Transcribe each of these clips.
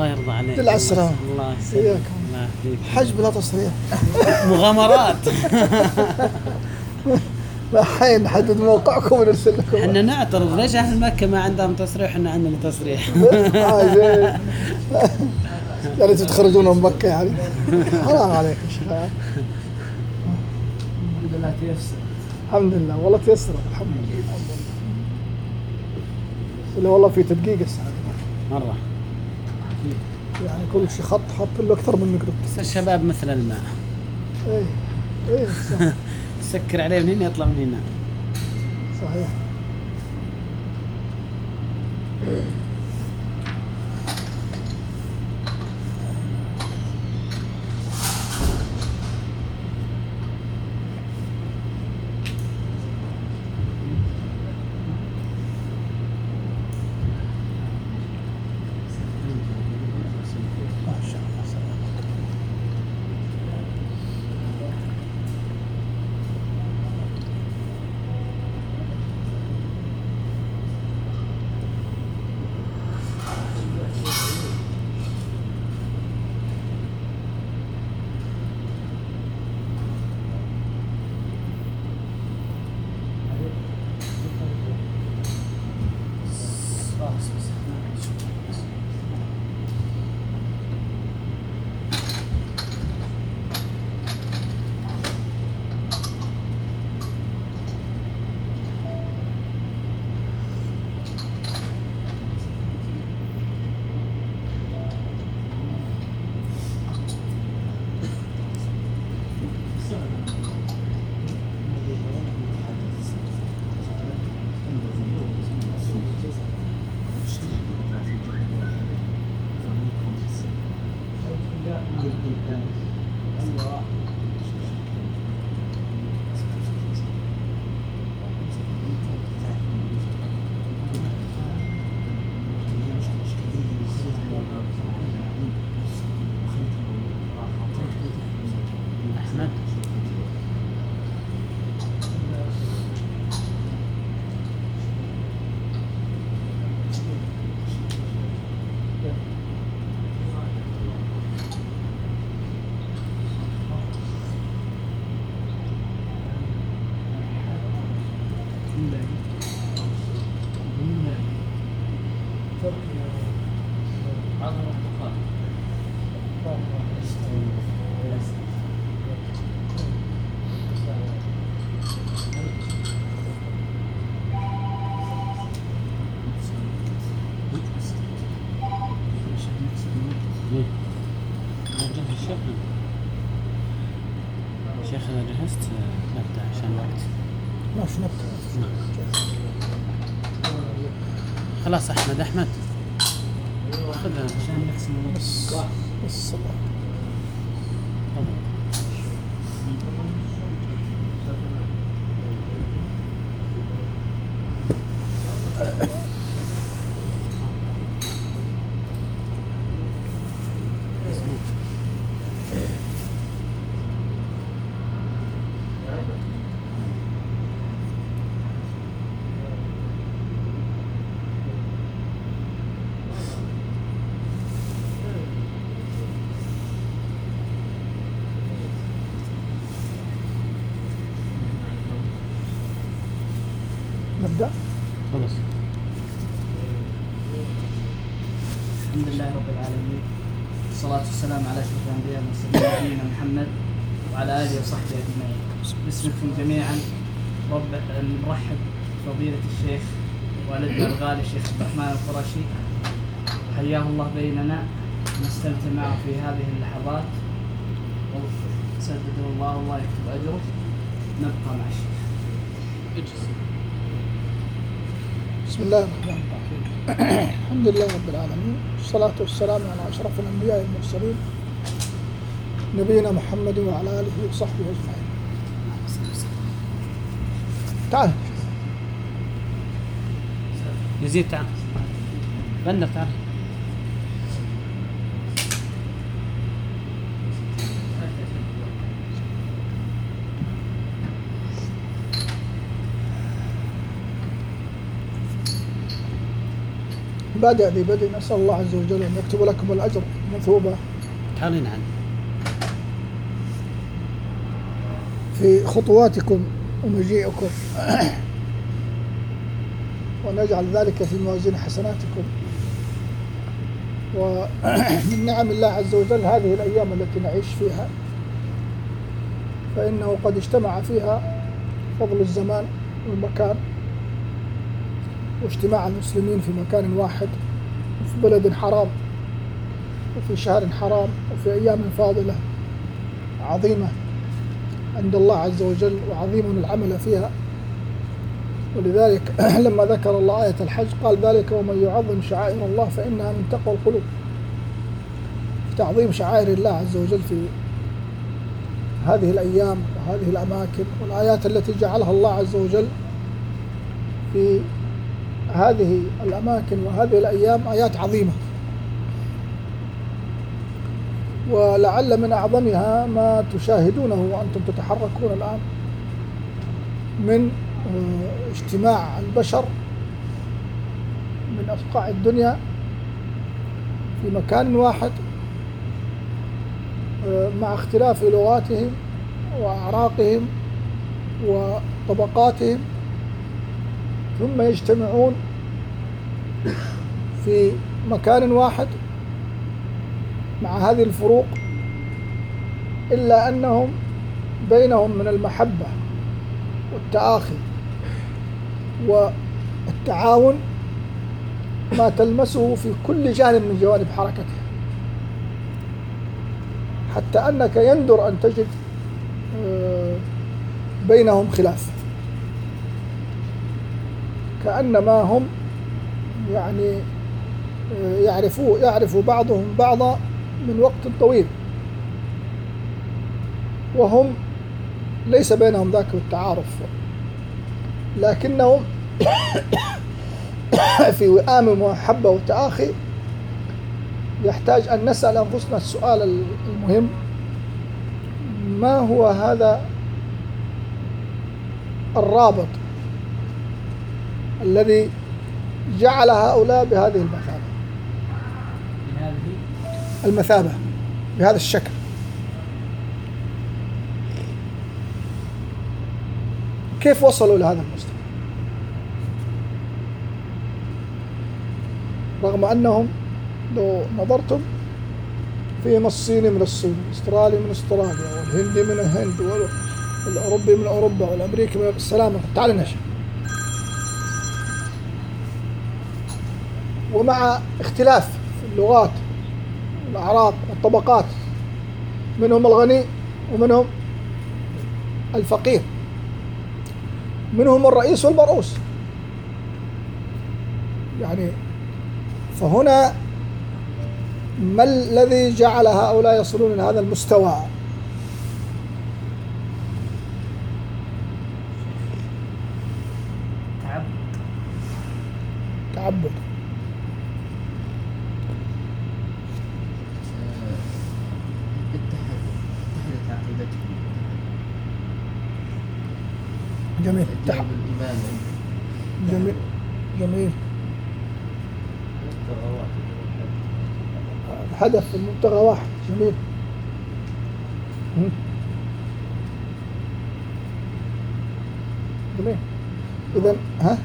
الله يرضى عليك. على السلامة. الله يسلمك. الله. يهديك حج بلا تصريح. مغامرات. لا حين نحدد موقعكم ونرسل لكم. إحنا نعترض. ليش أهل مكة ما عندهم تصريح إحنا عندنا تصريح؟ آه، زين. يعني أنتم تخرجون من مكة يعني حرام عليك يا شيخ الحمد لله تيسر الحمد لله. والله تيسر الحمد لله. والله في تدقيق الساعة. مرة. يعني كل شيء خط حط له أكثر من نقطه بس الشباب مثل الماء. إيه إيه صح- سكر عليه من هنا يطلع من هنا. صحيح. شيخ اذا جهزت آه، نبدأ عشان الوقت. ماشي نبدأ. خلاص أحمد أحمد. خذها عشان الوقت بس بس الله تفضل. نبدا خلاص الحمد لله رب العالمين والصلاة والسلام على أشرف الأنبياء والمرسلين نبينا محمد وعلى آله وصحبه أجمعين باسمكم جميعا رب نرحب بفضيلة الشيخ والدنا الغالي الشيخ عبد الرحمن القرشي حياه الله بيننا نستمتع معه في هذه اللحظات سدده الله الله يكتب أجره نبقى مع الشيخ بسم الله الرحمن الرحيم. الحمد لله رب العالمين والصلاة والسلام على أشرف الأنبياء والمرسلين نبينا محمد وعلى آله وصحبه أجمعين. تعال. يزيد تعال. بندر تعال. بادئ ذي بدء نسأل الله عز وجل أن يكتب لكم الأجر. مثوبة تعالين عنه في خطواتكم ومجيئكم. ونجعل ذلك في موازين حسناتكم. ومن نعم الله عز وجل هذه الأيام التي نعيش فيها فإنه قد اجتمع فيها فضل الزمان والمكان. واجتماع المسلمين في مكان واحد وفي بلد حرام وفي شهر حرام وفي أيام فاضلة عظيمة عند الله عز وجل وعظيم العمل فيها. ولذلك لما ذكر الله آية الحج قال ذلك ومن يعظم شعائر الله فإنها من تقوى القلوب. تعظيم شعائر الله عز وجل في هذه الأيام وهذه الأماكن والآيات التي جعلها الله عز وجل في هذه الأماكن وهذه الأيام آيات عظيمة. ولعل من أعظمها ما تشاهدونه وأنتم تتحركون الآن من آه، اجتماع البشر من أصقاع الدنيا في مكان واحد آه، مع اختلاف لغاتهم وأعراقهم وطبقاتهم ثم يجتمعون في مكان واحد مع هذه الفروق إلا أنهم بينهم من المحبة والتآخي والتعاون ما تلمسه في كل جانب من جوانب حركته. حتى أنك يندر أن تجد آه، بينهم خلاف. كأنما هم يعني آه، يعرفوا يعرف بعضهم بعضا من وقت طويل. وهم ليس بينهم ذاك التعارف لكنهم في وئام ومحبة وتآخي يحتاج أن نسأل أنفسنا السؤال المهم ما هو هذا الرابط الذي جعل هؤلاء بهذه المثابة. المثابة بهذا الشكل. كيف وصلوا لهذا المستوى؟ رغم أنهم لو نظرتم فيهم الصيني من الصين الاسترالي من استراليا والهندي من الهند وال- والأوروبي من أوروبا والأمريكي من السلامة تعال نشا ومع اختلاف اللغات والاعراق والطبقات منهم الغني ومنهم الفقير منهم الرئيس والمرؤوس. يعني فهنا ما الذي جعل هؤلاء يصلون إلى هذا المستوى؟ تعب تعبد اتحد اتحدت عقيدتهم جميل جاب تح- الإيمان جميل جميل الهدف المبتغى واحد جميل. جميل. إذا ها؟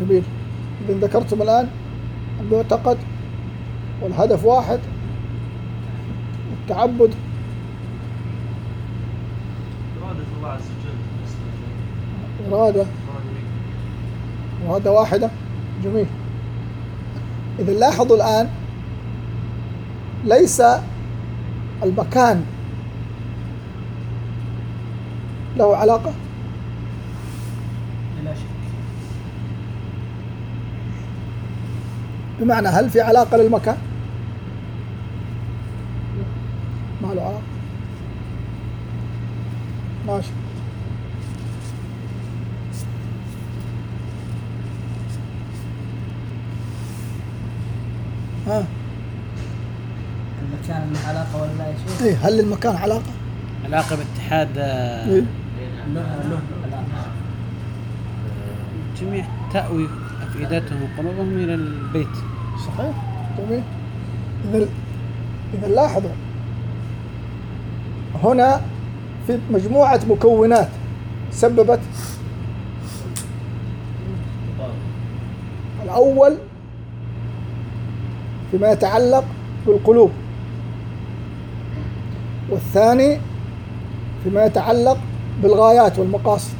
جميل. إذا ذكرتم الآن المعتقد والهدف واحد التعبد. إرادة. الله عز وجل إرادة وهذا واحدة. جميل. إذا لاحظوا الآن ليس المكان له علاقة. شك. بمعنى هل في علاقة للمكان؟ ما له علاقة ماشي ها المكان له علاقة ولا لا يا شيخ؟ إيه هل للمكان علاقة؟ علاقة باتحاد آه، إيه. الجميع تأوي أفئدتهم وقلوبهم إلى البيت. صحيح جميل. إذا إذا لاحظوا. هنا في مجموعة مكونات سببت الأول فيما يتعلق بالقلوب. والثاني فيما يتعلق بالغايات والمقاصد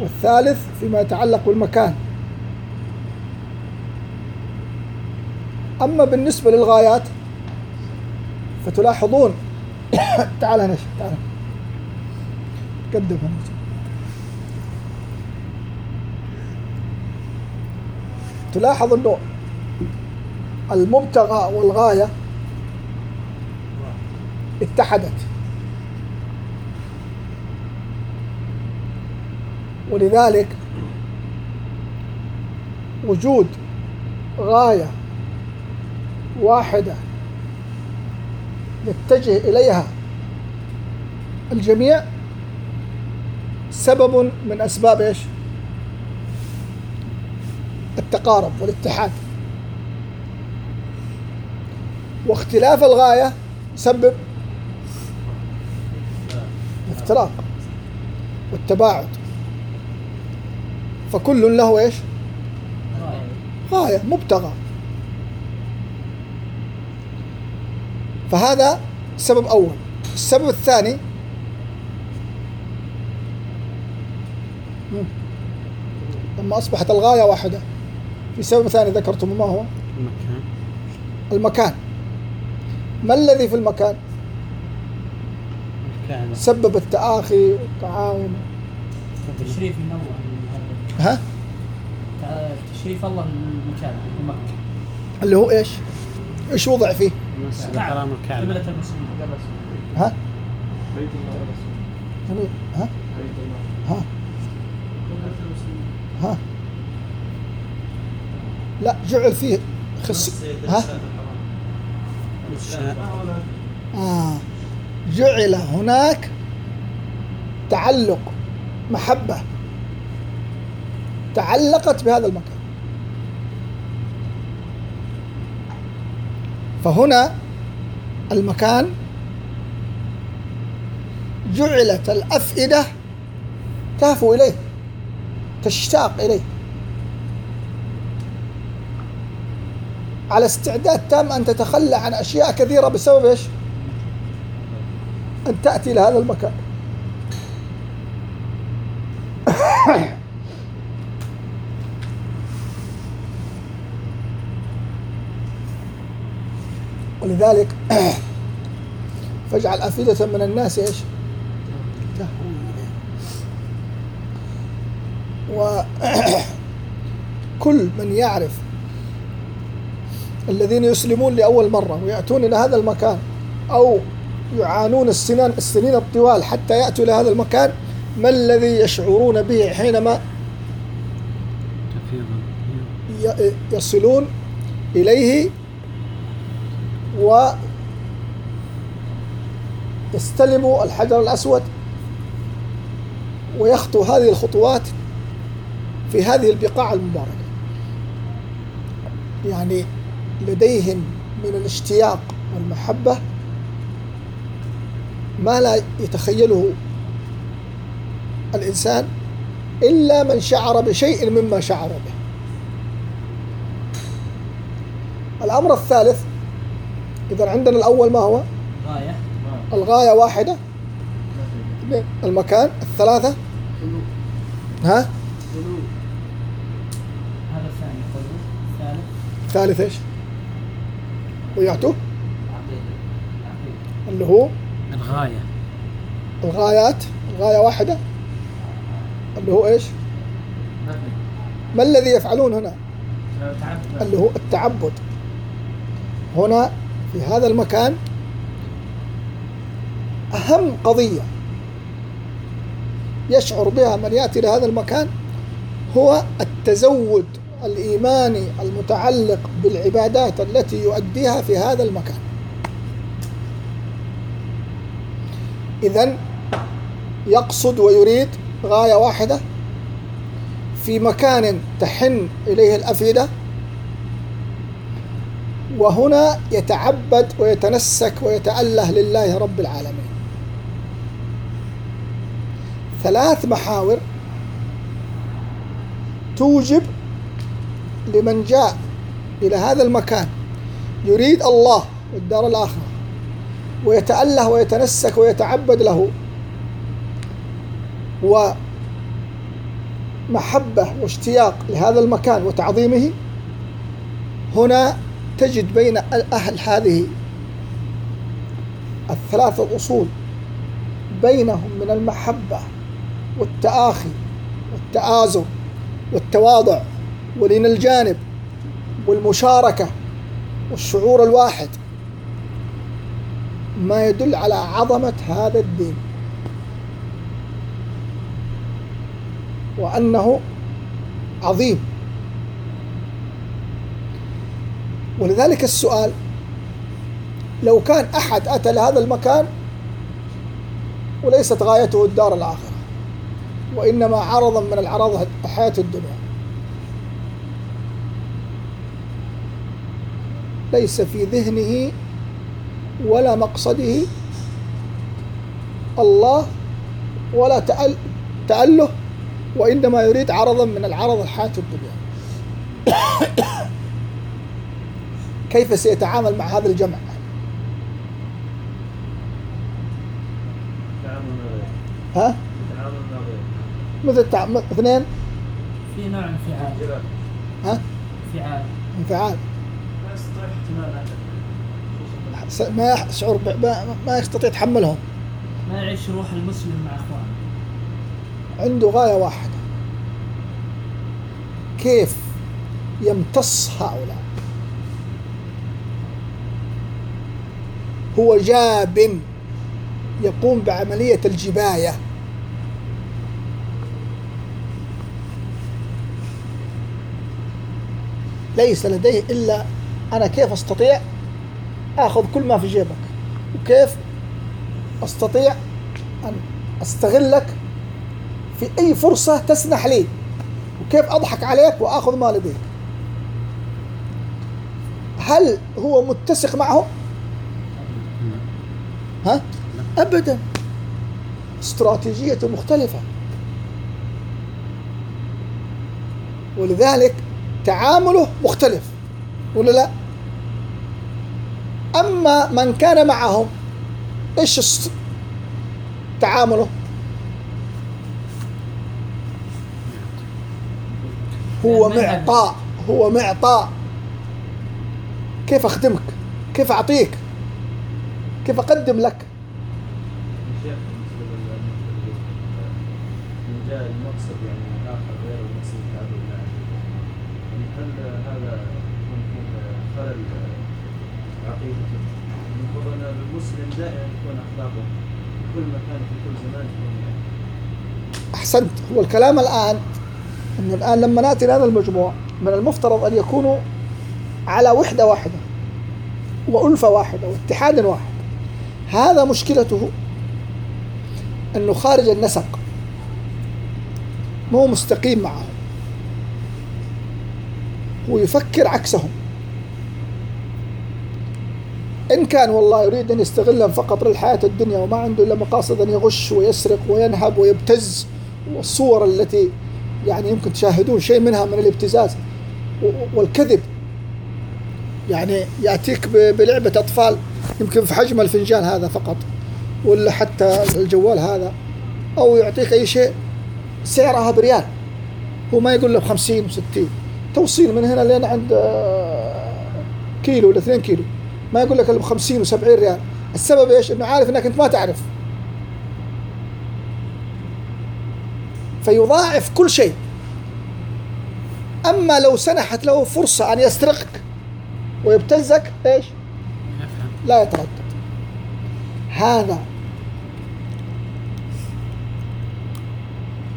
والثالث فيما يتعلق بالمكان. أما بالنسبة للغايات فتلاحظون تعال هنا تعال. قدم هنا تلاحظ إنه المبتغى والغاية اتحدت ولذلك وجود غاية واحدة يتجه إليها الجميع سبب من أسباب إيش؟ التقارب والاتحاد واختلاف الغاية يسبب الافتراق والتباعد. فكل له إيش؟ غاية مبتغى. فهذا سبب أول. السبب الثاني. لما أصبحت الغاية واحدة. في سبب ثاني ذكرتم ما هو؟ المكان. المكان. ما الذي في المكان؟ سبب التآخي والتعاون تشريف من الله ها؟ تشريف الله للمكان لمكة اللي هو إيش؟ إيش وضع فيه؟ المسجد الحرام الكعبة قبلة المسلمين. ها؟ بيت الله يعني ها؟ بيت الله ها؟ ها؟ لا جعل فيه خس ها؟ آه. جعل هناك تعلق محبة تعلقت بهذا المكان فهنا المكان جعلت الأفئدة تهفو إليه تشتاق إليه على استعداد تام أن تتخلى عن أشياء كثيرة بسبب إيش؟ أن تأتي إلى هذا المكان ولذلك فاجعل أفئدة من الناس إيش؟ وكل من يعرف الذين يسلمون لأول مرة ويأتون إلى هذا المكان أو يعانون السنين السنين الطوال حتى يأتوا إلى هذا المكان. ما الذي يشعرون به حينما يصلون إليه ويستلموا الحجر الأسود ويخطو هذه الخطوات في هذه البقاع المباركة. يعني لديهم من الاشتياق والمحبة ما لا يتخيله الإنسان إلا من شعر بشيء مما شعر به. الأمر الثالث إذا عندنا الأول ما هو؟ غاية. الغاية واحدة. المكان الثلاثة. ها؟ هذا الثاني الثالث. الثالث إيش؟ عقيدة. اللي هو الغاية. الغايات؟ الغاية واحدة؟ اللي هو إيش؟ ما الذي يفعلون هنا؟ اللي هو التعبد. هنا في هذا المكان أهم قضية يشعر بها من يأتي إلى هذا المكان هو التزود الإيماني المتعلق بالعبادات التي يؤديها في هذا المكان. إذن يقصد ويريد غاية واحدة في مكان تحن إليه الأفئدة وهنا يتعبد ويتنسك ويتأله لله رب العالمين. ثلاث محاور توجب لمن جاء إلى هذا المكان. يريد الله والدار الآخرة. ويتأله ويتنسك ويتعبد له. ومحبة واشتياق لهذا المكان وتعظيمه. هنا تجد بين أهل هذه الثلاثة الأصول بينهم من المحبة والتآخي والتآزر والتواضع ولين الجانب والمشاركة والشعور الواحد. ما يدل على عظمة هذا الدين. وأنه عظيم. ولذلك السؤال لو كان أحد أتى لهذا المكان وليست غايته الدار الآخرة وإنما عرضا من العرض حياة الدنيا. ليس في ذهنه ولا مقصده الله ولا تأل تأله وإنما يريد عرضا من العرض الحياة الدنيا. كيف سيتعامل مع هذا الجمع؟ تعامل مع غيره ها؟ تعامل مع غيره مثل التع... اثنين؟ في نوع انفعال ها؟ انفعال انفعال. ما يستطيع احتمال هذا س- ما يشعر. ما... ما يستطيع يتحملهم ما يعيش روح المسلم مع اخوانه عنده غاية واحدة. كيف يمتص هؤلاء؟ هو جاب يقوم بعملية الجباية. ليس لديه إلا أنا كيف أستطيع آخذ كل ما في جيبك وكيف أستطيع أن أستغلك في أي فرصة تسنح لي وكيف أضحك عليك وآخذ ما لديك هل هو متسق معهم؟ ها؟ أبدا استراتيجية مختلفة ولذلك تعامله مختلف ولا لا؟ أما من كان معهم إيش تعامله؟ هو. معطاء هو معطاء كيف أخدمك؟ كيف أعطيك؟ كيف أقدم لك؟ الشيخ بالنسبة للمختلفين من جاء المقصد يعني آخر غير المقصد التعبد يعني هل هذا ممكن خلل عقيدته؟ المسلم دائما تكون أخلاقه في كل مكان في كل زمان تكون يعني أحسنت. هو الكلام الآن أنه الآن لما نأتي لهذا المجموع من المفترض أن يكونوا على وحدة واحدة وألفة واحدة واتحاد واحد. هذا مشكلته أنه خارج النسق. مو مستقيم معهم. هو يفكر عكسهم. إن كان والله يريد أن يستغلهم فقط للحياة الدنيا وما عنده إلا مقاصد أن يغش ويسرق وينهب ويبتز والصور التي يعني يمكن تشاهدون شيء منها من الابتزاز والكذب. يعني يأتيك بلعبة أطفال يمكن في حجم الفنجان هذا فقط ولا حتى الجوال هذا أو يعطيك أي شيء سعرها بريال. هو ما يقول له بخمسين وستين توصيل من هنا لين عند آه، كيلو ولا اثنين كيلو. ما يقول لك إلا ب 50 و70 ريال. السبب إيش؟ إنه عارف إنك أنت ما تعرف. فيضاعف كل شيء. أما لو سنحت له فرصة أن يسرقك ويبتزك إيش؟ لا يتردد. هذا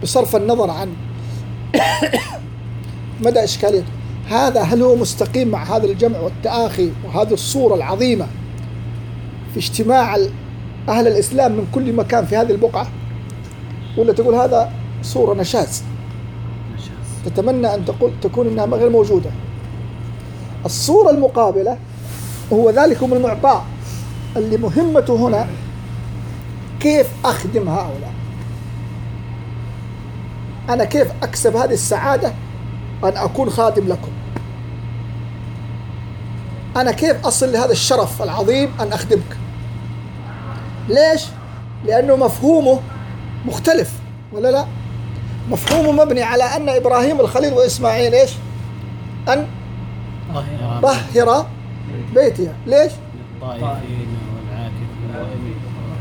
بصرف النظر عن مدى إشكاليته. هذا هل هو مستقيم مع هذا الجمع والتآخي وهذه الصورة العظيمة في اجتماع أهل الإسلام من كل مكان في هذه البقعة؟ ولا تقول هذا صورة نشاز؟ نشاز. تتمنى أن تقول تكون إنها غير موجودة. الصورة المقابلة هو ذلكم المعطاء اللي مهمته هنا كيف أخدم هؤلاء. أنا كيف أكسب هذه السعادة أن أكون خادم لكم أنا كيف أصل لهذا الشرف العظيم أن أخدمك ليش؟ لأنه مفهومه مختلف ولا لا؟ مفهومه مبني على أن إبراهيم الخليل وإسماعيل إيش؟ أن طهر بيتي ليش؟ للطائفين والعاكفين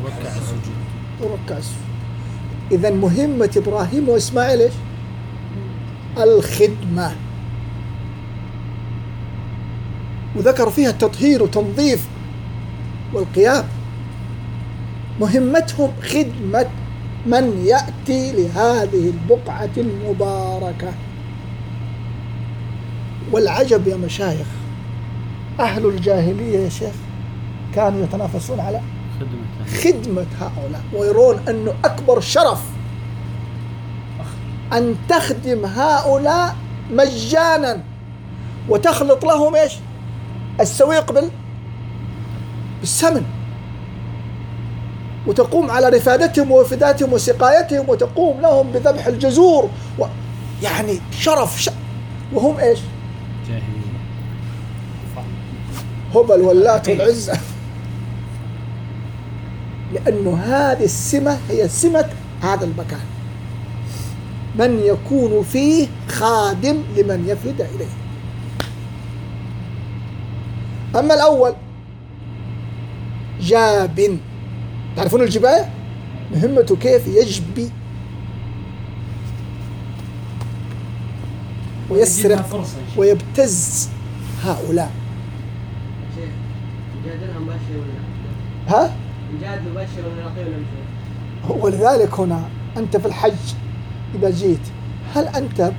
والركع السجود وركع السجود إذا مهمة إبراهيم وإسماعيل إيش؟ الخدمة. وذكر فيها التطهير وتنظيف والقيام. مهمتهم خدمة من يأتي لهذه البقعة المباركة. والعجب يا مشايخ أهل الجاهلية يا شيخ كانوا يتنافسون على خدمة. خدمة هؤلاء ويرون أنه أكبر شرف أن تخدم هؤلاء مجانا. وتخلط لهم إيش؟ السويق بال بالسمن. وتقوم على رفادتهم ووفداتهم وسقايتهم وتقوم لهم بذبح الجزور. و يعني شرف ش... وهم إيش؟ هبل واللات والعزة لأنه هذه السمة هي سمة هذا المكان. من يكون فيه خادم لمن يفد إليه. أما الأول جاب. تعرفون الجباية مهمته كيف يجبي ويسرق. ويبتز هؤلاء. ها؟ ولذلك هنا أنت في الحج. إذا جيت هل أنت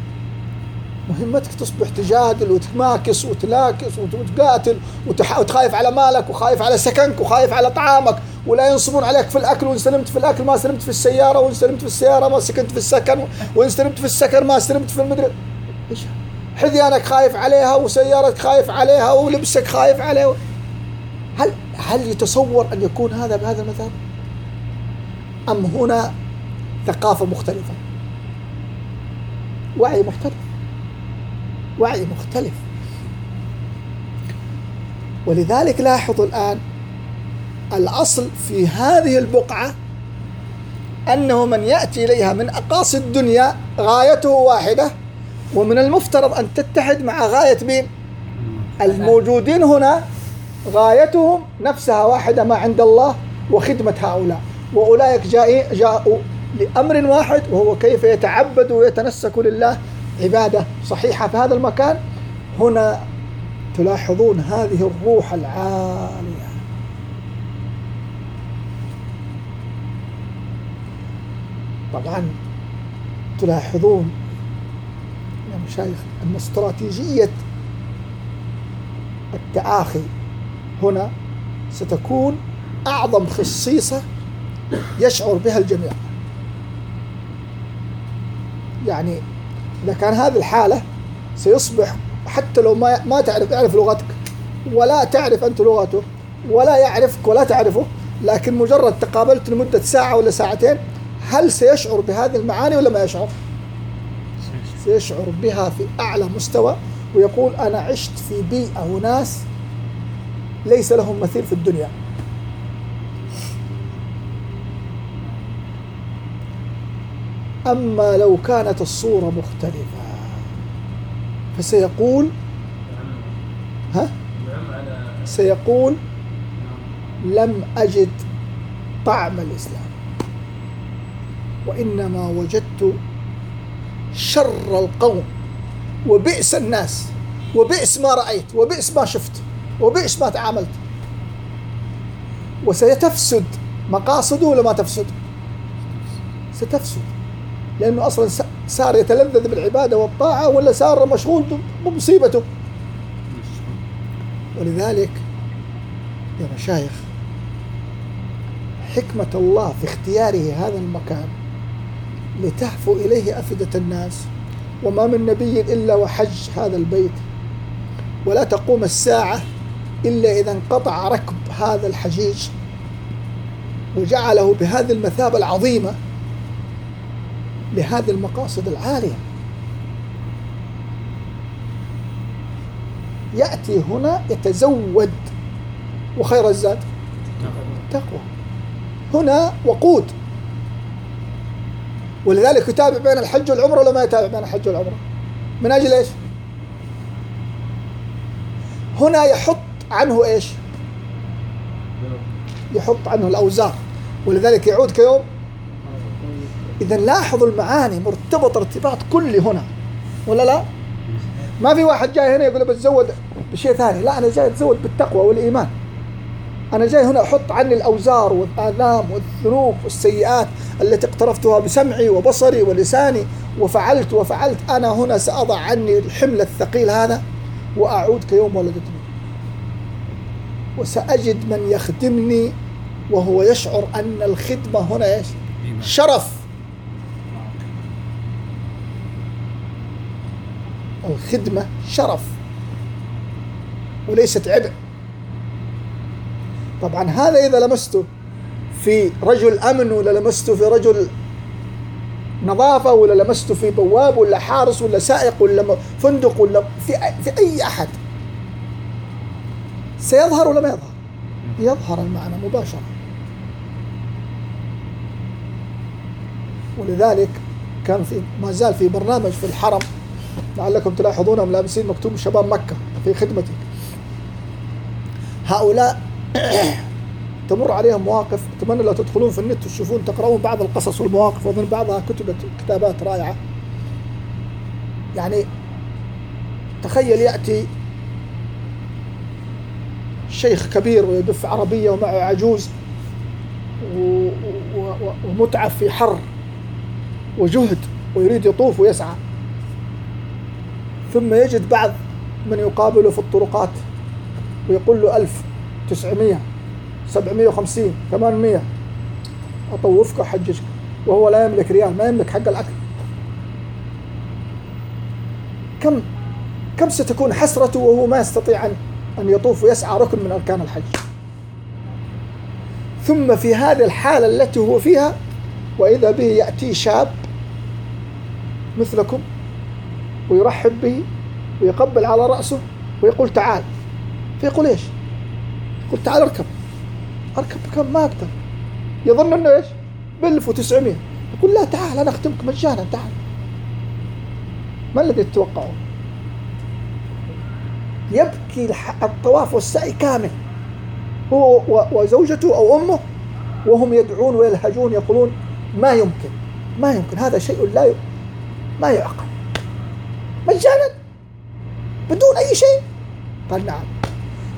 مهمتك تصبح تجادل وتماكس وتلاكس وت- وتقاتل وتخايف على مالك وخايف على سكنك وخايف على طعامك ولا ينصبون عليك في الأكل وإن سلمت في الأكل ما سلمت في السيارة وإن سلمت في السيارة ما سكنت في السكن وإن سلمت في السكن ما سلمت في المدري. إيش؟ حذيانك خايف عليها وسيارتك خايف عليها ولبسك خايف عليه هل هل يتصور أن يكون هذا بهذا المثال؟ أم هنا ثقافة مختلفة؟ وعي مختلف. وعي مختلف. ولذلك لاحظوا الآن الأصل في هذه البقعة أنه من يأتي إليها من أقاصي الدنيا غايته واحدة ومن المفترض أن تتحد مع غاية مين؟ الموجودين هنا غايتهم نفسها واحدة ما عند الله وخدمة هؤلاء. وأولئك جاء لأمر واحد وهو كيف يتعبد ويتنسك لله. عبادة صحيحة في هذا المكان. هنا تلاحظون هذه الروح العالية. طبعا تلاحظون يا مشايخ أن استراتيجية التآخي هنا ستكون أعظم خصيصة يشعر بها الجميع. يعني إذا كان هذه الحالة سيصبح حتى لو ما ما تعرف يعرف لغتك ولا تعرف أنت لغته ولا يعرفك ولا تعرفه لكن مجرد تقابلت لمدة ساعة ولا ساعتين هل سيشعر بهذه المعاني ولا ما يشعر؟ سيشعر بها في أعلى مستوى ويقول أنا عشت في بيئة وناس ليس لهم مثيل في الدنيا أما لو كانت الصورة مختلفة فسيقول ها؟ سيقول لم أجد طعم الإسلام وإنما وجدت شر القوم وبئس الناس وبئس ما رأيت وبئس ما شفت وبئس ما تعاملت. وسيتفسد مقاصده ولا ما تفسد؟ ستفسد. لأنه أصلا صار يتلذذ بالعبادة والطاعة ولا صار مشغول بمصيبته. ولذلك يا مشايخ حكمة الله في اختياره هذا المكان لتهفو إليه أفئدة الناس وما من نبي إلا وحج هذا البيت ولا تقوم الساعة إلا إذا انقطع ركب هذا الحجيج وجعله بهذه المثابة العظيمة لهذه المقاصد العالية. يأتي هنا يتزود وخير الزاد تقوى. هنا وقود. ولذلك يتابع بين الحج والعمرة ولا ما يتابع بين الحج والعمرة؟ من أجل إيش؟ هنا يحط عنه إيش؟ يحط عنه الأوزار. ولذلك يعود كيوم إذا لاحظوا المعاني مرتبطة ارتباط كلي هنا. ولا لا؟ ما في واحد جاي هنا يقول بتزود بشيء ثاني. لا أنا جاي أتزود بالتقوى والإيمان. أنا جاي هنا أحط عني الأوزار والآثام والذنوب والسيئات التي اقترفتها بسمعي وبصري ولساني وفعلت وفعلت. أنا هنا سأضع عني الحمل الثقيل هذا وأعود كيوم ولدتني. وسأجد من يخدمني وهو يشعر أن الخدمة هنا إيش؟ شرف. الخدمة شرف وليست عبء. طبعا هذا إذا لمسته في رجل أمن ولا لمسته في رجل نظافة ولا لمسته في بواب ولا حارس ولا سائق ولا فندق ولا في في أي أحد. سيظهر ولا ما يظهر؟ يظهر المعنى مباشرة. ولذلك كان في ما زال في برنامج في الحرم لعلكم تلاحظونهم لابسين مكتوب شباب مكة في خدمتي. هؤلاء تمر عليهم مواقف أتمنى لو تدخلون في النت وتشوفون تقرؤون بعض القصص والمواقف ومن بعضها كتبت كتابات رائعة. يعني تخيل يأتي شيخ كبير ويدف عربية ومعه عجوز ومتعب في حر وجهد ويريد يطوف ويسعى. ثم يجد بعض من يقابله في الطرقات ويقول له ألف تسعمية سبعمية وخمسين ثمانمية. أطوفك وأحججك وهو لا يملك ريال ما يملك حق الأكل. كم كم ستكون حسرته وهو ما يستطيع أن أن يطوف ويسعى ركن من أركان الحج؟ ثم في هذه الحالة التي هو فيها وإذا به يأتي شاب مثلكم ويرحب به ويقبل على رأسه ويقول تعال. فيقول إيش؟ يقول تعال اركب. اركب كم؟ ما أقدر. يظن إنه إيش؟ ب 1900 يقول لا تعال أنا اخدمك مجانا تعال. ما الذي تتوقعون؟ يبكي الطواف والسعي كامل. هو وزوجته أو أمه وهم يدعون ويلهجون يقولون ما يمكن. ما يمكن. هذا شيء لا ي... ما يعقل. مجانا. بدون أي شيء. قال نعم.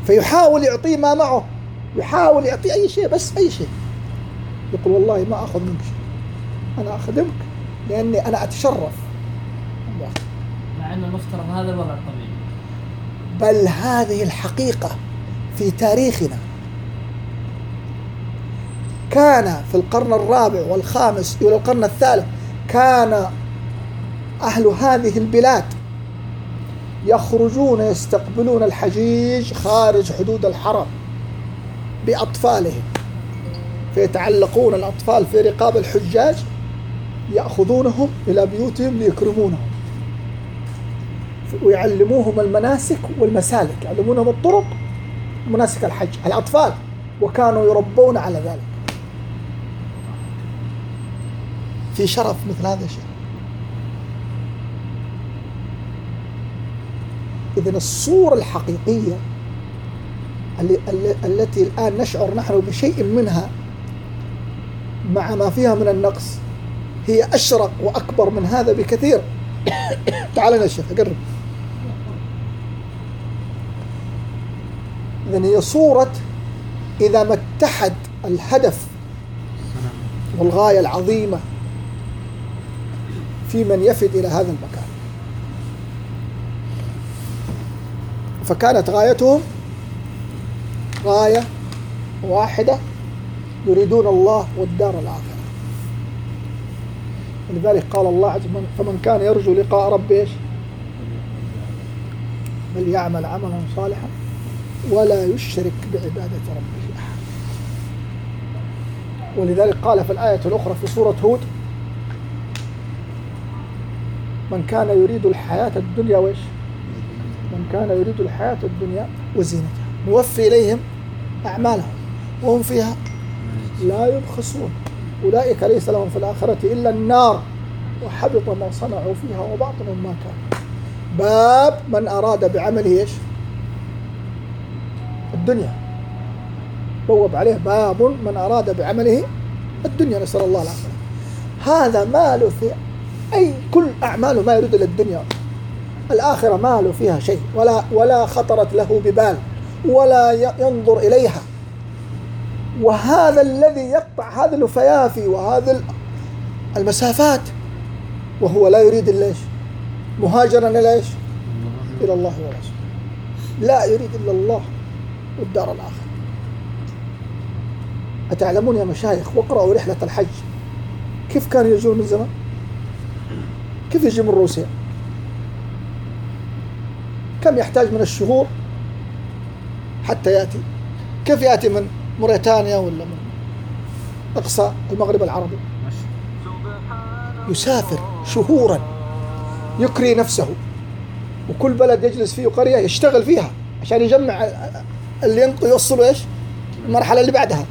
فيحاول يعطيه ما معه. يحاول يعطيه أي شيء بس أي شيء. يقول والله ما أخذ منك شيء. أنا اخدمك لأني أنا أتشرف. الله. مع انه المفترض هذا الوضع الطبيعي. بل هذه الحقيقة في تاريخنا. كان في القرن الرابع والخامس إلى القرن الثالث كان أهل هذه البلاد يخرجون يستقبلون الحجيج خارج حدود الحرم بأطفالهم فيتعلقون الأطفال في رقاب الحجاج يأخذونهم إلى بيوتهم ليكرمونهم ويعلموهم المناسك والمسالك يعلمونهم الطرق مناسك الحج الأطفال وكانوا يربون على ذلك. في شرف مثل هذا الشيء إذا الصورة الحقيقية التي الآن نشعر نحن بشيء منها مع ما فيها من النقص هي أشرق وأكبر من هذا بكثير. تعال يا شيخ أقرب. إذن هي صورة إذا ما اتحد الهدف والغاية العظيمة في من يفد إلى هذا المكان. فكانت غايتهم غاية واحدة يريدون الله والدار الآخرة ولذلك قال الله عز وجل فمن كان يرجو لقاء ربه إيش؟ فليعمل عملا صالحا ولا يشرك بعبادة ربه أحد ولذلك قال في الآية الأخرى في سورة هود من كان يريد الحياة الدنيا وإيش؟ من كان يريد الحياة الدنيا وزينتها. نوفي إليهم أعمالهم وهم فيها لا يبخسون. أولئك ليس لهم في الآخرة إلا النار. وحبط ما صنعوا فيها وباطل ما كان باب من أراد بعمله إيش؟ الدنيا. بوب عليه باب من أراد بعمله الدنيا نسأل الله العافية. هذا ماله في أي كل أعماله ما يريد إلا الدنيا. الآخرة ماله فيها شيء ولا ولا خطرت له ببال ولا ينظر إليها وهذا الذي يقطع هذه الفيافي وهذه ال- المسافات وهو لا يريد إلا إيش؟ مهاجرا إلى إيش؟ إلى الله ورسوله لا يريد إلا الله والدار الآخرة أتعلمون يا مشايخ واقرأوا رحلة الحج كيف كانوا يجون من زمان؟ كيف يجي من روسيا؟ كم يحتاج من الشهور حتى يأتي؟ كيف يأتي من موريتانيا ولا من أقصى المغرب العربي؟ يسافر شهورا يكري نفسه وكل بلد يجلس فيه قرية يشتغل فيها عشان يجمع اللي يوصلوا إيش؟ المرحلة اللي بعدها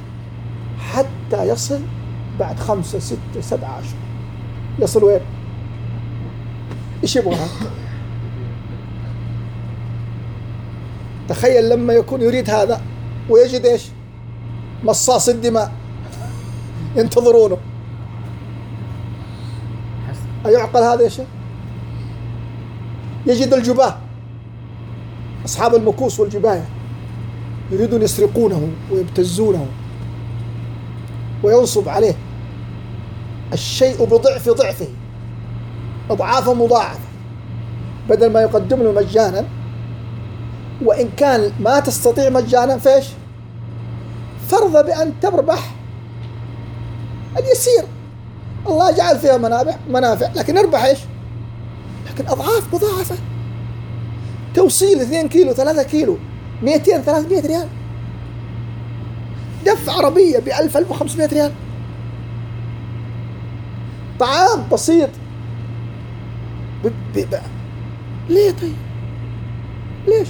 حتى يصل بعد خمسة ستة سبعة أشهر يصل وين؟ إيش يبغى؟ تخيل لما يكون يريد هذا ويجد إيش؟ مصاص الدماء. ينتظرونه. أيعقل هذا يا شيخ؟ يجد الجباه. أصحاب المكوس والجباية يريدون يسرقونه ويبتزونه وينصب عليه. الشيء بضعف ضعفه أضعافا مضاعفة. بدل ما يقدم له مجانا وإن كان ما تستطيع مجانا فيش فرض بأن تربح اليسير الله جعل فيها منافع منافع لكن أربح إيش؟ لكن أضعاف مضاعفة توصيل 2 كيلو 3 كيلو 200 300 ريال دف عربية ب 1000 1500 ريال طعام بسيط. ب... ب... ليه طيب؟ ليش؟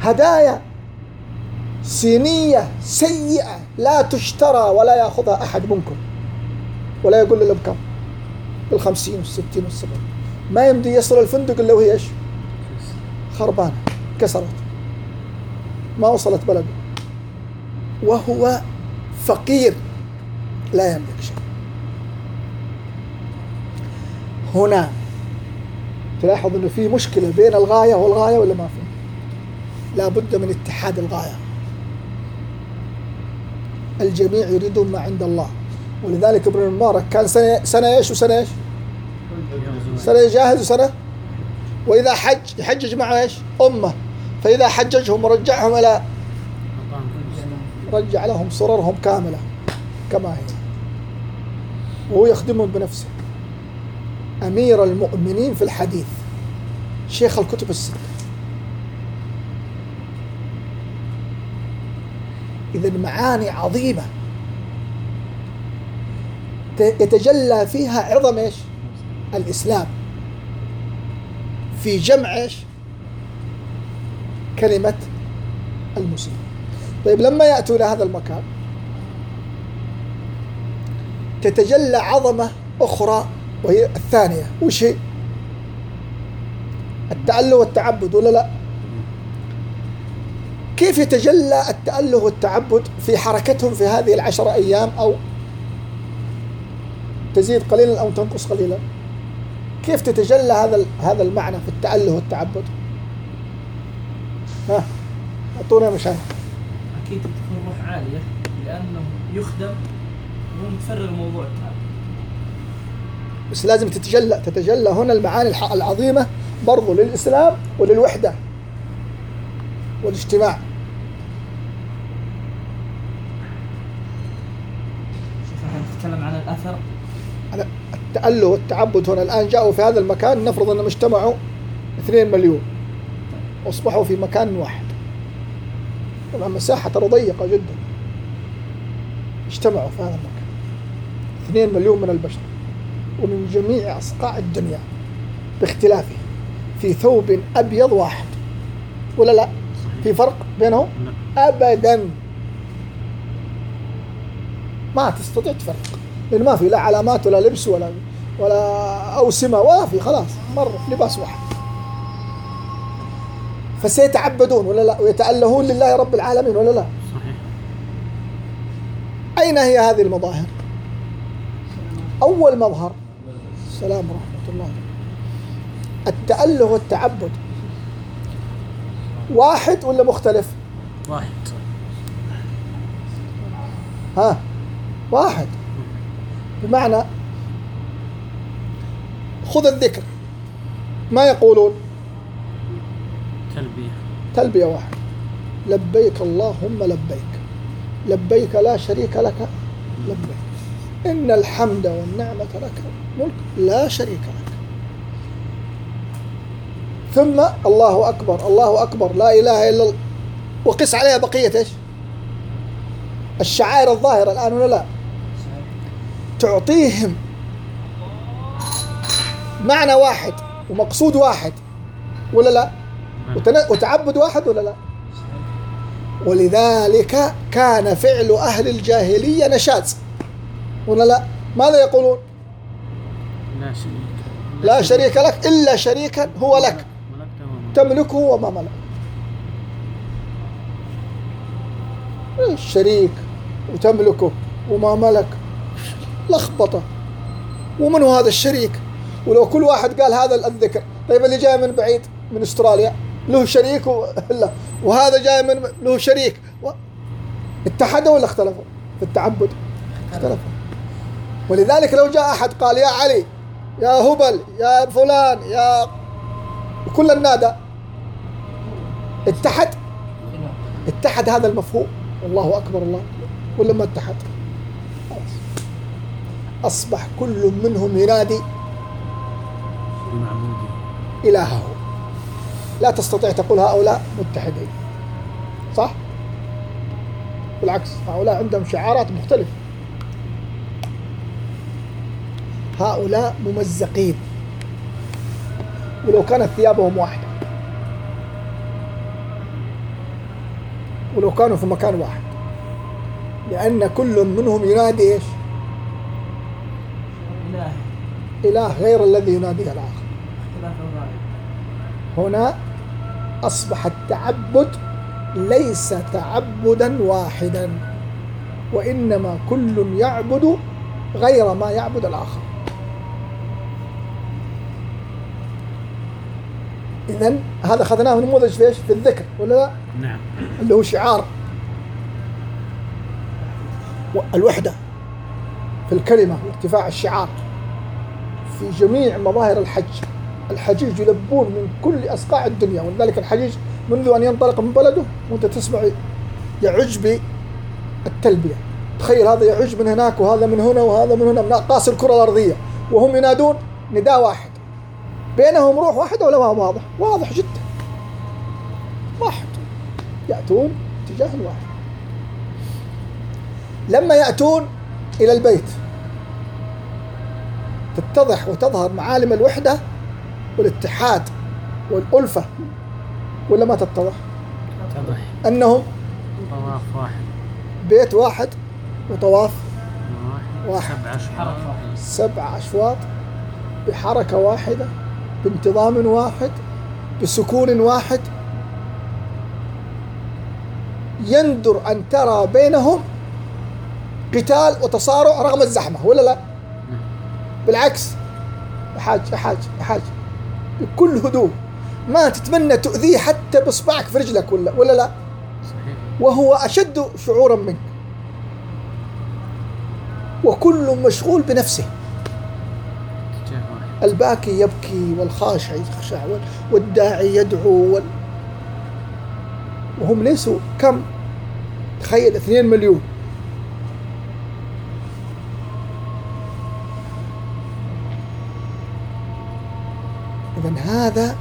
هدايا صينية سيئة لا تشترى ولا يأخذها أحد منكم. ولا يقول له بكم. بالخمسين والستين والسبعين. ما يمدي يصل الفندق إلا وهي إيش؟ خربانة. كسرت. ما وصلت بلده. وهو فقير. لا يملك شيء. هنا تلاحظ إنه في مشكلة بين الغاية والغاية ولا ما في؟ لا بد من اتحاد الغاية. الجميع يريدون ما عند الله. ولذلك ابن المبارك كان سنة سنة إيش وسنة إيش؟ سنة يجاهد وسنة؟ وإذا حج يحجج معه إيش؟ أمة. فإذا حججهم ورجعهم إلى رجع لهم صررهم كاملة. كما هي. وهو يخدمهم بنفسه. أمير المؤمنين في الحديث. شيخ الكتب الستة. إذا معاني عظيمة. يتجلى فيها عظم إيش؟ الإسلام. في جمع إيش؟ كلمة المسلم. طيب لما يأتوا إلى هذا المكان تتجلى عظمة أخرى وهي الثانية. وش هي؟ التأله والتعبد ولا لا؟ كيف يتجلى التأله والتعبد في حركتهم في هذه العشر أيام أو تزيد قليلا أو تنقص قليلا؟ كيف تتجلى هذا هذا المعنى في التأله والتعبد؟ ها أعطونا مشاهد أكيد تكون روح عالية لأنه يخدم ومتفرغ الموضوع تعالى بس لازم تتجلى تتجلى هنا المعاني العظيمة برضو للإسلام وللوحدة والاجتماع شوف إحنا نتكلم عن الاثر على التأله والتعبد هنا الآن جاءوا في هذا المكان نفرض أنهم اجتمعوا 2 مليون. أصبحوا في مكان واحد. طبعا مساحة ترى ضيقة جدا. اجتمعوا في هذا المكان. 2 مليون من البشر. ومن جميع أصقاع الدنيا. باختلافه. في ثوب أبيض واحد. ولا لا؟ في فرق بينهم؟ لا. أبدا. ما تستطيع تفرق. لأن ما في لا علامات ولا لبس ولا ولا أوسمة. ولا في خلاص مر لباس واحد. فسيتعبدون ولا لا؟ ويتألهون لله رب العالمين ولا لا؟ صحيح. أين هي هذه المظاهر؟ أول مظهر. السلام ورحمة الله. التأله والتعبد. واحد ولا مختلف؟ واحد. ها واحد. بمعنى خذ الذكر. ما يقولون؟ تلبية. تلبية واحد لبيك اللهم لبيك. لبيك لا شريك لك لبيك. إن الحمد والنعمة لك ملك لا شريك لك. ثم الله أكبر الله أكبر لا إله إلا الله. وقس عليها بقية إيش؟ الشعائر الظاهرة الآن ولا لا؟ تعطيهم معنى واحد ومقصود واحد ولا لا؟ وتن- وتعبد واحد ولا لا؟ ولذلك كان فعل أهل الجاهلية نشاز ولا لا؟ ماذا يقولون؟ لا شريك. لك إلا شريكا هو لك. تملكه وما ملك الشريك وتملكه وما ملك لخبطة. ومن هو هذا الشريك؟ ولو كل واحد قال هذا الذكر. طيب اللي جاي من بعيد من استراليا له شريك و... لا. وهذا جاي من له شريك. و... اتحدوا ولا اختلفوا؟ في التعبد. اختلفوا. ولذلك لو جاء أحد قال يا علي يا هبل يا فلان يا وكل النادى. اتحد. اتحد هذا المفهوم. الله أكبر الله. أكبر. ولا ما اتحد؟ أصبح كل منهم ينادي إلهه. لا تستطيع تقول هؤلاء متحدين. صح؟ بالعكس هؤلاء عندهم شعارات مختلفة. هؤلاء ممزقين. ولو كانت ثيابهم واحدة. ولو كانوا في مكان واحد. لأن كل منهم ينادي إيش؟ إله. إله غير الذي يناديه الآخر. اختلاف هنا أصبح التعبد ليس تعبدا واحدا وإنما كل يعبد غير ما يعبد الآخر. إذا هذا أخذناه نموذج في؟ في الذكر ولا لا؟ نعم. اللي هو شعار. الوحدة في الكلمة وارتفاع الشعار. في جميع مظاهر الحج. الحجيج يلبون من كل أصقاع الدنيا ولذلك الحجيج منذ أن ينطلق من بلده وأنت تسمع يعج بالتلبية. تخيل هذا يعج من هناك وهذا من هنا وهذا من هنا. من أقاصي الكرة الأرضية وهم ينادون نداء واحد. بينهم روح واحدة ولا ما واضح؟ واضح جدا. واحد يأتون اتجاه واحد لما يأتون إلى البيت تتضح وتظهر معالم الوحدة والاتحاد والألفة ولا ما تتضح؟ اتضح أنهم طواف واحد. بيت واحد وطواف واحد. سبع أشهر سبع أشواط بحركة واحدة بانتظام واحد بسكون واحد. يندر أن ترى بينهم قتال وتصارع رغم الزحمة ولا لا؟ بالعكس يا حاج يا حاج يا حاج بكل هدوء. ما تتمنى تؤذيه حتى بإصبعك في رجلك ولا ولا لا؟ وهو أشد شعورا منك. وكل مشغول بنفسه. الباكي يبكي والخاشع يخشع وال- والداعي يدعو وال... وهم ليسوا كم؟ تخيل اثنين مليون. إذا هذا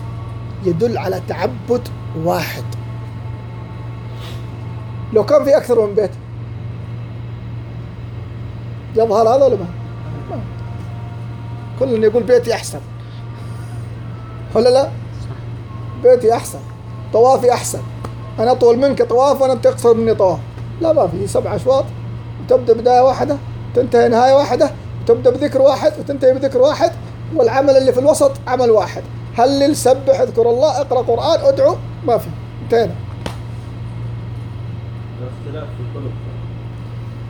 يدل على تعبد واحد. لو كان في أكثر من بيت يظهر هذا ولا ما؟ كل يقول بيتي أحسن. ولا لا؟ بيتي أحسن. طوافي أحسن. أنا أطول منك طواف وأنا تقصر مني طواف. لا ما في. سبع أشواط. تبدأ بداية واحدة تنتهي نهاية واحدة تبدأ بذكر واحد وتنتهي بذكر واحد. والعمل اللي في الوسط عمل واحد. هلل سبح اذكر الله؟ اقرأ قرآن ادعو ما في. انتهينا. الاختلاف في القلوب.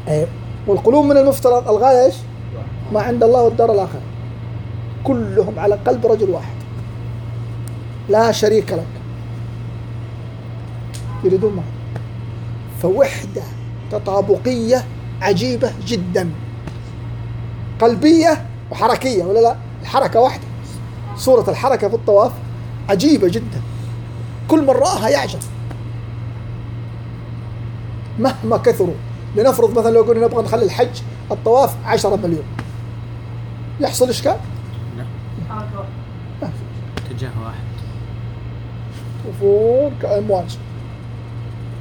أيوة. والقلوب من المفترض الغاية إيش؟ ما عند الله والدار الآخرة. كلهم على قلب رجل واحد. لا شريك لك. يريدون معه فوحدة تطابقية عجيبة جدا. قلبية وحركية ولا لا؟ الحركة واحدة. صورة الحركة في الطواف عجيبة جدا. كل من رآها يعجب. مهما كثروا. لنفرض مثلا لو قلنا نبغى نخلي الحج الطواف عشرة مليون. يحصل إشكال؟ حركه واحدة اتجاه واحد. يطوفون كأمواج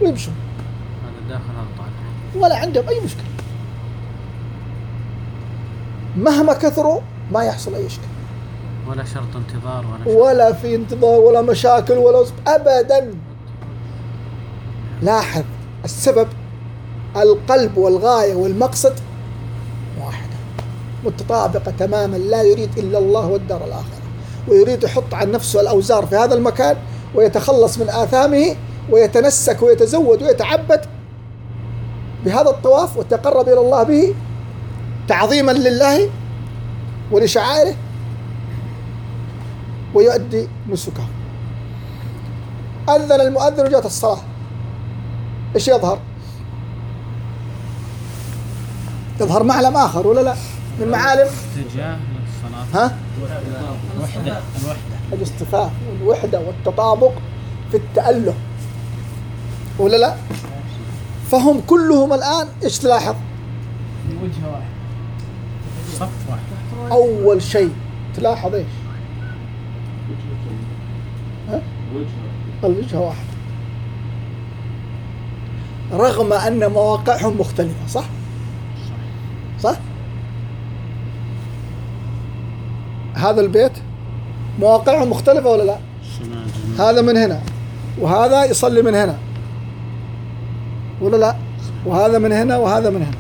ويمشون. هذا داخل هذا طالع ولا عندهم أي مشكلة. مهما كثروا ما يحصل أي إشكال ولا شرط انتظار ولا شرط ولا في انتظار ولا مشاكل ولا أبدا. لاحظ السبب القلب والغاية والمقصد واحدة متطابقة تماما لا يريد إلا الله والدار الآخرة. ويريد يحط عن نفسه الأوزار في هذا المكان ويتخلص من آثامه ويتنسك ويتزود ويتعبد بهذا الطواف ويتقرب إلى الله به تعظيما لله ولشعائره ويؤدي نسكه أذن المؤذن وجاءت الصلاة إيش يظهر؟ يظهر معلم آخر ولا لا؟ من معالم اتجاه للصلاة ها؟ الوحدة الوحدة الاصطفاء والوحدة والتطابق في التأله ولا لا؟ فهم كلهم الآن إيش تلاحظ؟ في وجهة واحد صف واحد أول شيء تلاحظ إيش؟ ها؟ الوجهة واحدة رغم أن مواقعهم مختلفة صح؟ صح؟ هذا البيت مواقعهم مختلفة ولا لا؟ هذا من هنا وهذا يصلي من هنا ولا لا؟ وهذا من هنا وهذا من هنا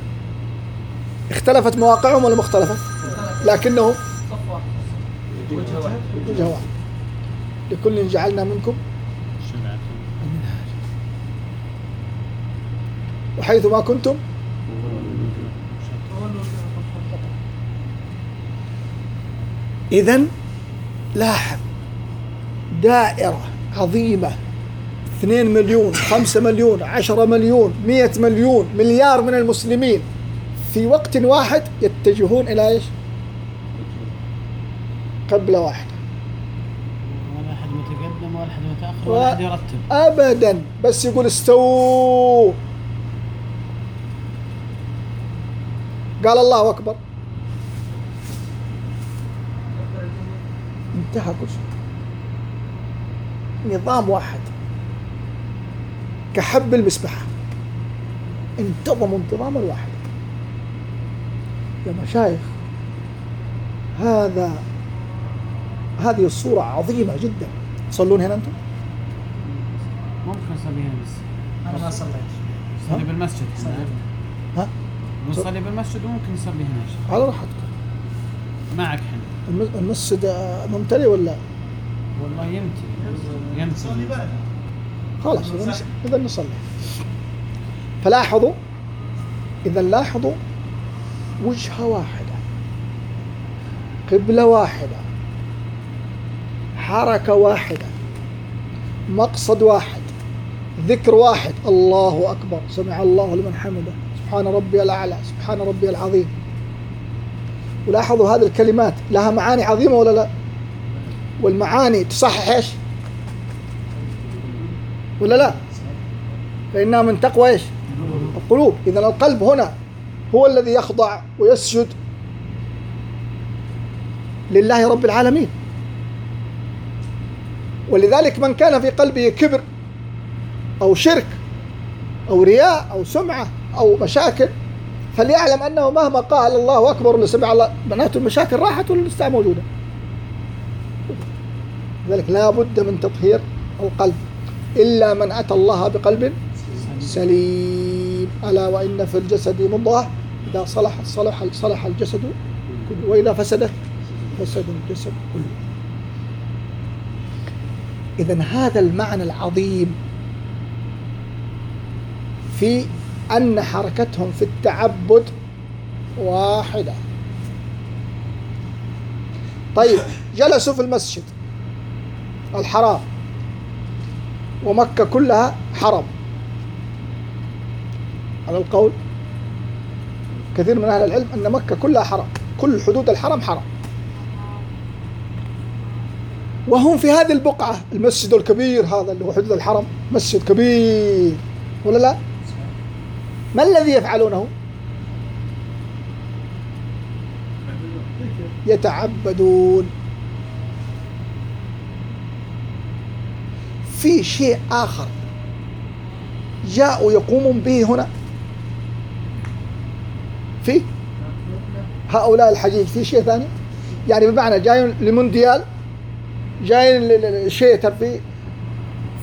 اختلفت مواقعهم ولا مختلفة؟ لكنهم وجه واحد لكل جعلنا منكم وحيث ما كنتم إذا لاحظ دائرة عظيمة. اثنين مليون خمسة مليون عشرة مليون مئة مليون مليار من المسلمين في وقت واحد يتجهون إلى إيش؟ قبلة واحدة ولا أحد متقدم ولا أحد متأخر و- ولا أحد يرتب. أبدا. بس يقول استووا. قال الله أكبر. انتهى كل شيء. نظام واحد. كحب المسبحة. انتظموا انتظاما واحدا يا مشايخ هذا هذه الصورة عظيمة جدا. تصلون هنا أنتم؟ ممكن نصلي هنا بس. أنا ما صليت. نصلي بالمسجد إحنا ها؟ نصلي بالمسجد وممكن نصلي هنا. على راحتكم معك المس- المسجد ممتلئ ولا؟ والله يمتي يمتي خلاص إذا نص- إذا نصلي. فلاحظوا إذا لاحظوا وجهة واحدة قبلة واحدة. حركة واحدة. مقصد واحد. ذكر واحد. الله أكبر. سمع الله لمن حمده. سبحان ربي الأعلى. سبحان ربي العظيم. ولاحظوا هذه الكلمات. لها معاني عظيمة ولا لا؟ والمعاني تصحح إيش؟ ولا لا؟ فإنها من تقوى إيش؟ القلوب. إذا القلب هنا هو الذي يخضع ويسجد لله رب العالمين. ولذلك من كان في قلبه كبر أو شرك أو رياء أو سمعة أو مشاكل فليعلم أنه مهما قال الله أكبر ولا سمع الله معناته المشاكل راحت ولا لسه موجودة. لذلك لا بد من تطهير القلب إلا من أتى الله بقلب سليم. ألا وإن في الجسد مضغة إذا صلح صلح صلح الجسد كله وإذا فسدت فسد الجسد كله. إذا هذا المعنى العظيم في أن حركتهم في التعبد واحدة. طيب جلسوا في المسجد الحرام. ومكة كلها حرم. على القول كثير من أهل العلم أن مكة كلها حرم. كل حدود الحرم حرم. وهم في هذه البقعة. المسجد الكبير هذا اللي هو حدود الحرم. مسجد كبير. ولا لا؟ ما الذي يفعلونه؟ يتعبدون. في شيء آخر جاءوا يقومون به هنا؟ في؟ هؤلاء الحجيج. في شيء ثاني؟ يعني بمعنى جايين لمونديال؟ جايين للشيتر في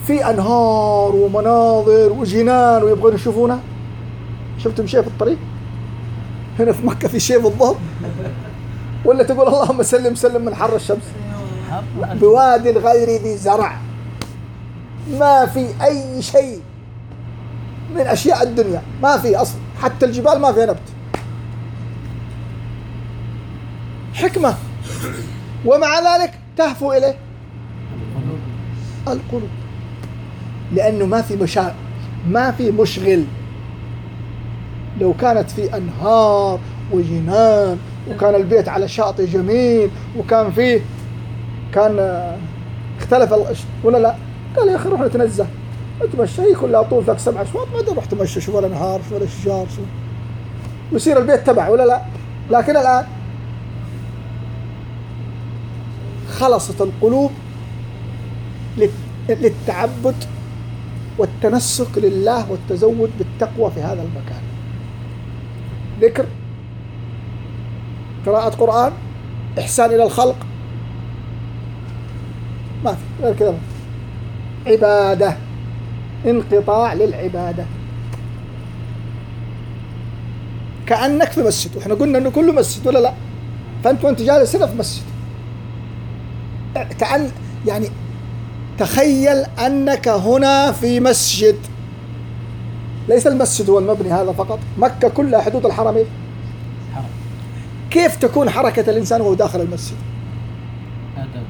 في أنهار ومناظر وجنان ويبغون يشوفونها شفتم شيء في الطريق؟ هنا في مكة في شيء بالضبط. ولا تقول اللهم سلم سلم من حر الشمس؟ بواد غير ذي زرع. ما في أي شيء من أشياء الدنيا. ما في أصلا حتى الجبال ما فيها نبت. حكمة. ومع ذلك تهفو إليه؟ القلوب. لأنه ما في مشا ما في مشغل. لو كانت في أنهار وجنان وكان البيت على شاطئ جميل وكان فيه كان آه، اختلف ولا لا؟ قال يا أخي روح نتنزه. أتمشى. هي كلها طول ذاك سبع أشواط ما روح تمشى شوف الانهار شوف الاشجار شوف. ويصير البيت تبع ولا لا؟ لكن الآن خلصت القلوب لل- للتعبد والتنسك لله والتزود بالتقوى في هذا المكان. ذكر قراءة قرآن إحسان إلى الخلق. ما في غير كذا. عبادة انقطاع للعبادة. كأنك في مسجد. وإحنا قلنا إنه كله مسجد ولا لا؟ فأنت وأنت جالس هنا في مسجد. كأن يعني تخيل أنك هنا في مسجد. ليس المسجد هو المبني هذا فقط. مكة كلها حدود الحرم؟ حرم. كيف تكون حركة الإنسان وهو داخل المسجد؟ أدب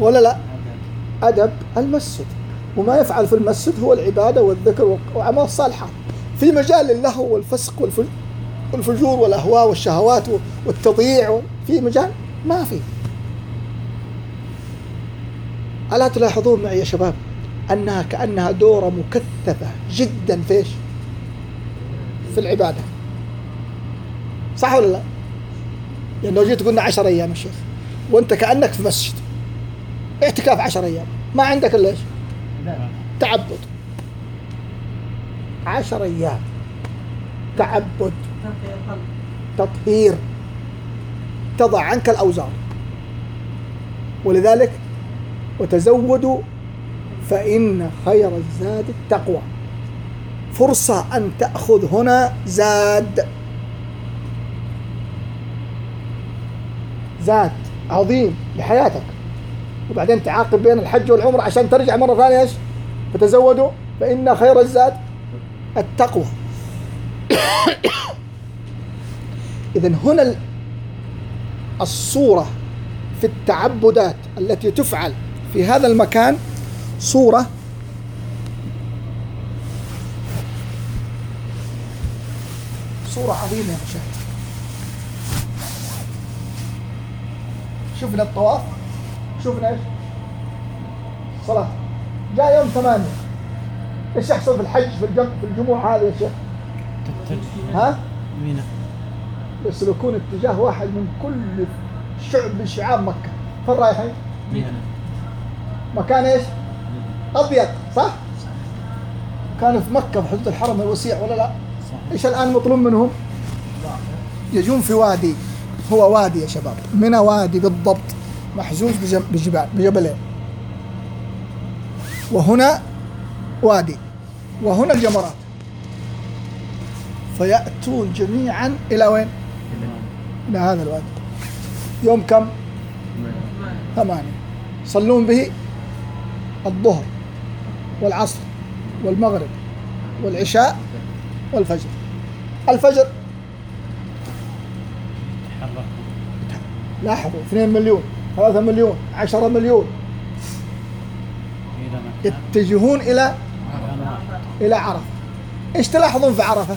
ولا لا؟ أدب. المسجد. وما يفعل في المسجد هو العبادة والذكر وأعمال الصالحات في مجال اللهو والفسق والفج- والفجور والأهواء والشهوات والتضييع في مجال ما في. ألا تلاحظون معي يا شباب أنها كأنها دورة مكثفة جدا في إيش؟ في العبادة. صح ولا لا؟ يعني لو جيت قلنا عشر أيام يا شيخ وأنت كأنك في مسجد. اعتكاف عشر أيام. ما عندك إلا إيش؟ تعبد. عشر أيام. تعبد. تطهير. تضع عنك الأوزار. ولذلك وتزودوا فإن خير الزاد التقوى. فرصة أن تأخذ هنا زاد. زاد عظيم لحياتك. وبعدين تعاقب بين الحج والعمرة عشان ترجع مرة ثانية إيش؟ فتزودوا فإن خير الزاد التقوى. إذا هنا ال- الصورة في التعبدات التي تفعل في هذا المكان صورة صورة عظيمة يا مشاهد شفنا الطواف شفنا إيش؟ صلاة جاء يوم ثمانية إيش يحصل في الحج في الجم في الجموع هذا يا شيخ؟ ها؟ مينا يسلكون اتجاه واحد من كل شعب من شعاب مكة فين رايحين؟ مينا مكان إيش؟ اضيق صح؟ كانوا في مكة في حدود الحرم الوسيع ولا لا؟ إيش الآن مطلوب منهم؟ يجون في وادي هو وادي يا شباب من وادي بالضبط محجوز بجبال بجبلين وهنا وادي وهنا الجمرات فيأتون جميعا إلى وين؟ إلى هذا الوادي يوم كم؟ ثمانية يصلون به الظهر والعصر والمغرب والعشاء والفجر. الفجر تحركوا لاحظوا 2 مليون 3 مليون 10 مليون. إلى يتجهون واحد إلى عرفة. إيش تلاحظون في عرفة؟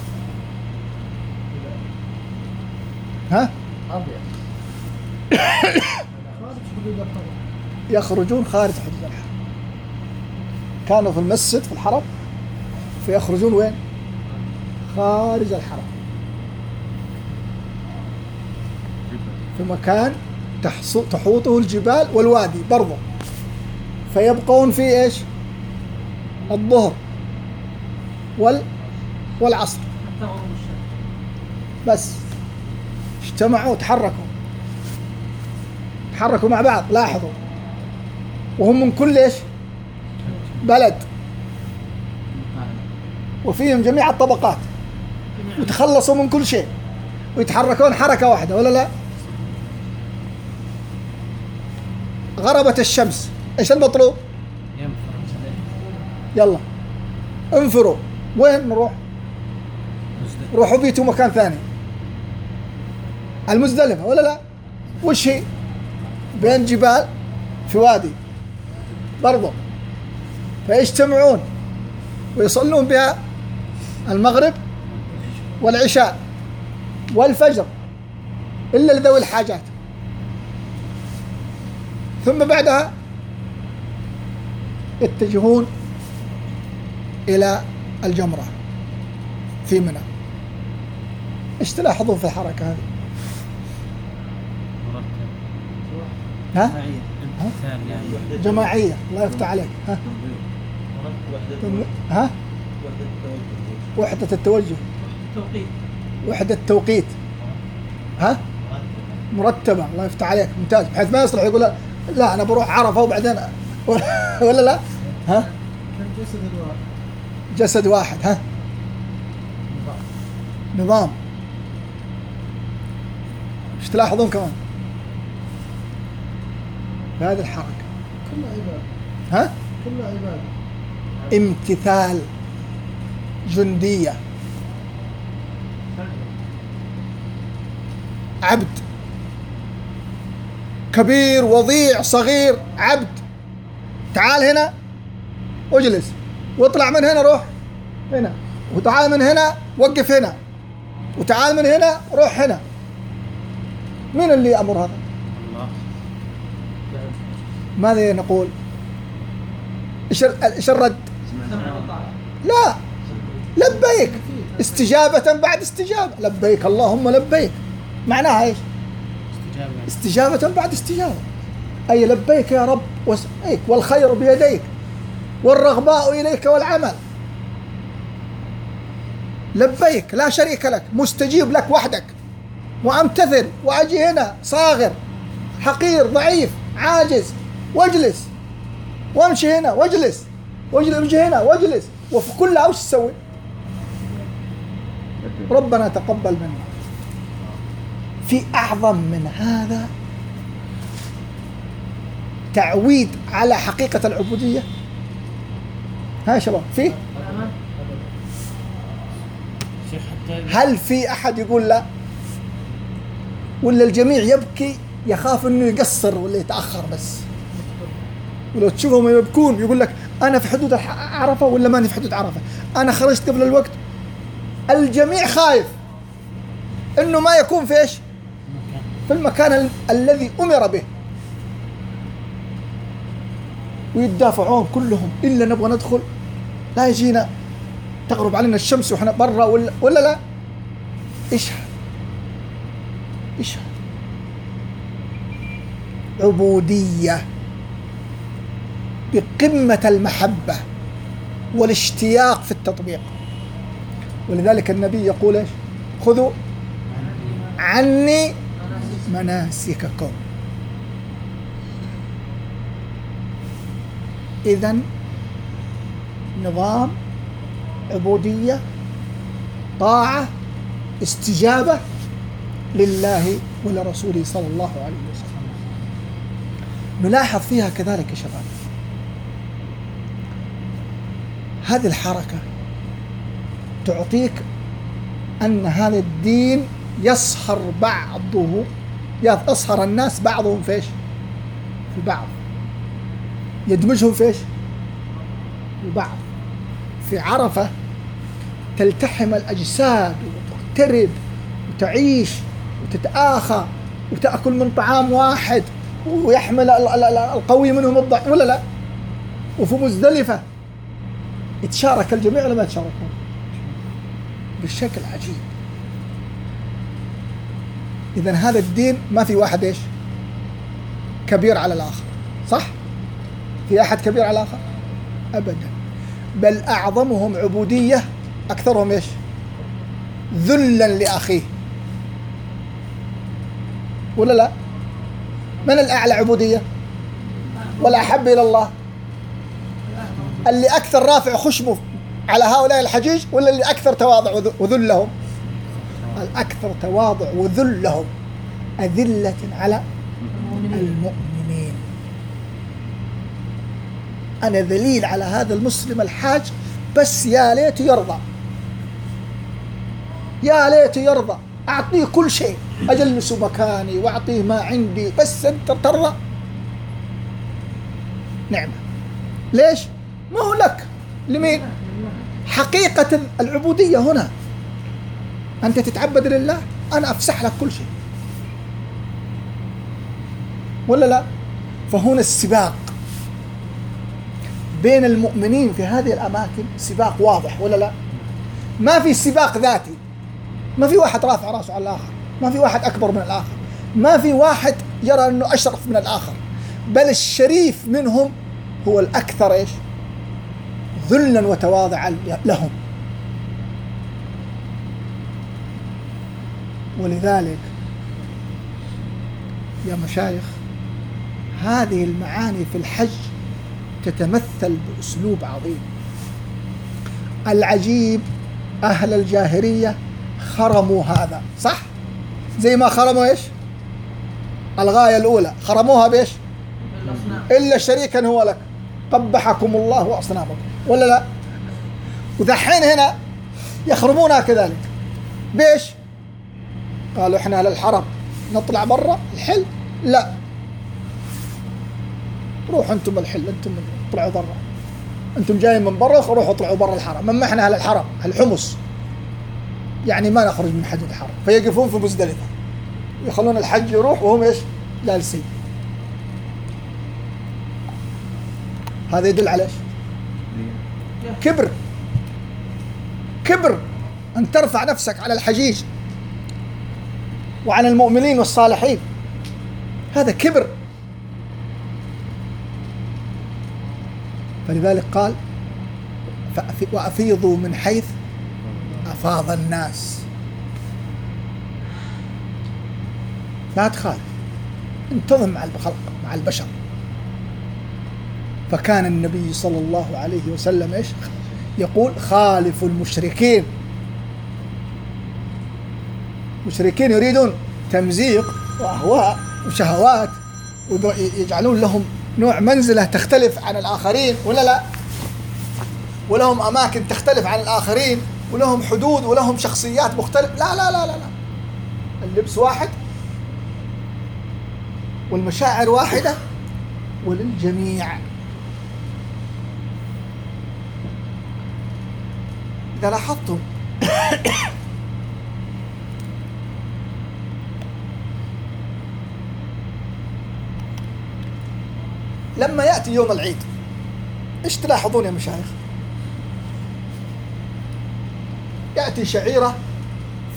ها؟ يخرجون خارج حدود الحرم كانوا في المسجد في الحرم فيخرجون وين؟ خارج الحرم في مكان تحوطه الجبال والوادي برضه فيبقون في إيش؟ الظهر وال والعصر بس اجتمعوا وتحركوا تحركوا مع بعض لاحظوا وهم من كل إيش؟ بلد. وفيهم جميع الطبقات. وتخلصوا من كل شيء. ويتحركون حركة واحدة ولا لا؟ غربت الشمس. إيش المطلوب؟ يلا. انفروا. وين نروح؟ روحوا بيتوا مكان ثاني. المزدلفة ولا لا؟ وش هي؟ بين جبال في وادي برضو. فيجتمعون ويصلون بها المغرب والعشاء والفجر إلا لذوي الحاجات. ثم بعدها يتجهون إلى الجمرة في منى. إيش تلاحظون في الحركة هذه؟ ها؟ يعني جماعية. الله يفتح عليك. ها؟ وحدة ها؟ وحدة التوجه وحدة التوجه توقيت وحدة التوقيت ها؟ مرتبة الله يفتح عليك ممتاز بحيث ما يصلح يقول لا, لا أنا بروح عرفة وبعدين ولا لا؟ ها؟ الجسد الواحد جسد واحد ها؟ نظام إيش تلاحظون كمان؟ هذه الحركة كلها عبادة ها؟ كلها عبادة امتثال جندية. عبد. كبير وضيع صغير عبد. تعال هنا. واجلس واطلع من هنا روح هنا. وتعال من هنا وقف هنا. وتعال من هنا روح هنا. مين اللي يأمر هذا؟ ماذا نقول؟ إيش ال- إيش الرد؟ لا. لبيك. استجابة بعد استجابة. لبيك. اللهم لبيك. معناها إيش؟ استجابة بعد استجابة. أي لبيك يا رب وسعيك والخير بيديك. والرغباء إليك والعمل. لبيك. لا شريك لك. مستجيب لك وحدك. وأمتثل وأجي هنا صاغر. حقير. ضعيف. عاجز. واجلس. وامشي هنا. واجلس. واجلس امشي هنا واجلس. وفي كلها وش تسوي؟ ربنا تقبل منا. في أعظم من هذا تعويد على حقيقة العبودية. ها يا شباب في؟ هل في أحد يقول لا؟ ولا الجميع يبكي يخاف إنه يقصر ولا يتأخر بس؟ ولو تشوفهم يبكون يقول لك أنا في حدود عرفة ولا ماني في حدود عرفة؟ أنا خرجت قبل الوقت. الجميع خايف إنه ما يكون في إيش؟ في المكان ال- الذي أمر به. ويتدافعون كلهم. إلا نبغى ندخل. لا يجينا. تغرب علينا الشمس وإحنا برا ولا ولا لا؟ إيش؟ إيش؟ عبودية. بقمة المحبة والاشتياق في التطبيق. ولذلك النبي يقول إيش؟ خذوا عني مناسككم. إذا نظام عبودية طاعة استجابة لله ولرسوله صلى الله عليه وسلم. نلاحظ فيها كذلك يا شباب. هذه الحركة تعطيك أن هذا الدين يصهر بعضه يصهر الناس بعضهم في إيش؟ في بعض يدمجهم في إيش؟ في بعض في عرفة تلتحم الأجساد وتقترب وتعيش وتتآخى وتأكل من طعام واحد ويحمل ال- ال- ال- القوي منهم الضعيف ولا لا؟ وفي مزدلفة يتشارك الجميع ولا ما يتشاركون؟ بشكل عجيب إذا هذا الدين ما في واحد إيش؟ كبير على الآخر صح؟ في أحد كبير على الآخر؟ أبدا بل أعظمهم عبودية أكثرهم إيش؟ ذلا لأخيه ولا لا؟ من الأعلى عبودية؟ والأحب إلى الله؟ اللي أكثر رافع خشمه على هؤلاء الحجيج ولا اللي أكثر تواضع وذ- وذلهم؟ الأكثر تواضع وذلهم أذلة على المؤمنين. أنا ذليل على هذا المسلم الحاج بس يا ليت يرضى. يا ليت يرضى. أعطيه كل شيء. أجلسه مكاني وأعطيه ما عندي بس أنت ترضى نعمة ليش؟ ما هو لك. لمين؟ حقيقة العبودية هنا. أنت تتعبد لله أنا أفسح لك كل شيء. ولا لا؟ فهنا السباق. بين المؤمنين في هذه الأماكن سباق واضح ولا لا؟ ما في سباق ذاتي. ما في واحد رافع راسه على الآخر. ما في واحد أكبر من الآخر. ما في واحد يرى أنه أشرف من الآخر. بل الشريف منهم هو الأكثر إيش؟ ذلا وتواضعا لهم ولذلك يا مشايخ هذه المعاني في الحج تتمثل بأسلوب عظيم العجيب أهل الجاهلية خرموا هذا صح؟ زي ما خرموا إيش؟ الغاية الأولى خرموها بإيش؟ إلا شريكا هو لك قبحكم الله وأصنامكم. ولا لا؟ ودحين هنا يخرمونها كذلك. بإيش؟ قالوا إحنا أهل الحرم. نطلع برا؟ الحل؟ لا. روحوا أنتم الحل أنتم اطلعوا برا. أنتم جايين من برا روحوا اطلعوا برا الحرم. أما إحنا أهل الحرم الحمص. يعني ما نخرج من حدود الحرم. فيقفون في مزدلفه يخلون الحج يروح وهم إيش؟ جالسين. هذا يدل على إيش؟ كبر. كبر. أن ترفع نفسك على الحجيج وعن المؤمنين والصالحين. هذا كبر. فلذلك قال وأفيضوا من حيث أفاض الناس. لا تخالف انتظم مع الخلق مع البشر. فكان النبي صلى الله عليه وسلم إيش؟ يقول خالف المشركين. مشركين يريدون تمزيق وأهواء وشهوات ويجعلون لهم نوع منزلة تختلف عن الآخرين ولا لا؟ ولهم أماكن تختلف عن الآخرين ولهم حدود ولهم شخصيات مختلفه لا لا لا لا لا. اللبس واحد والمشاعر واحدة وللجميع. إذا لاحظتم لما يأتي يوم العيد إيش تلاحظون يا مشايخ؟ يأتي شعيرة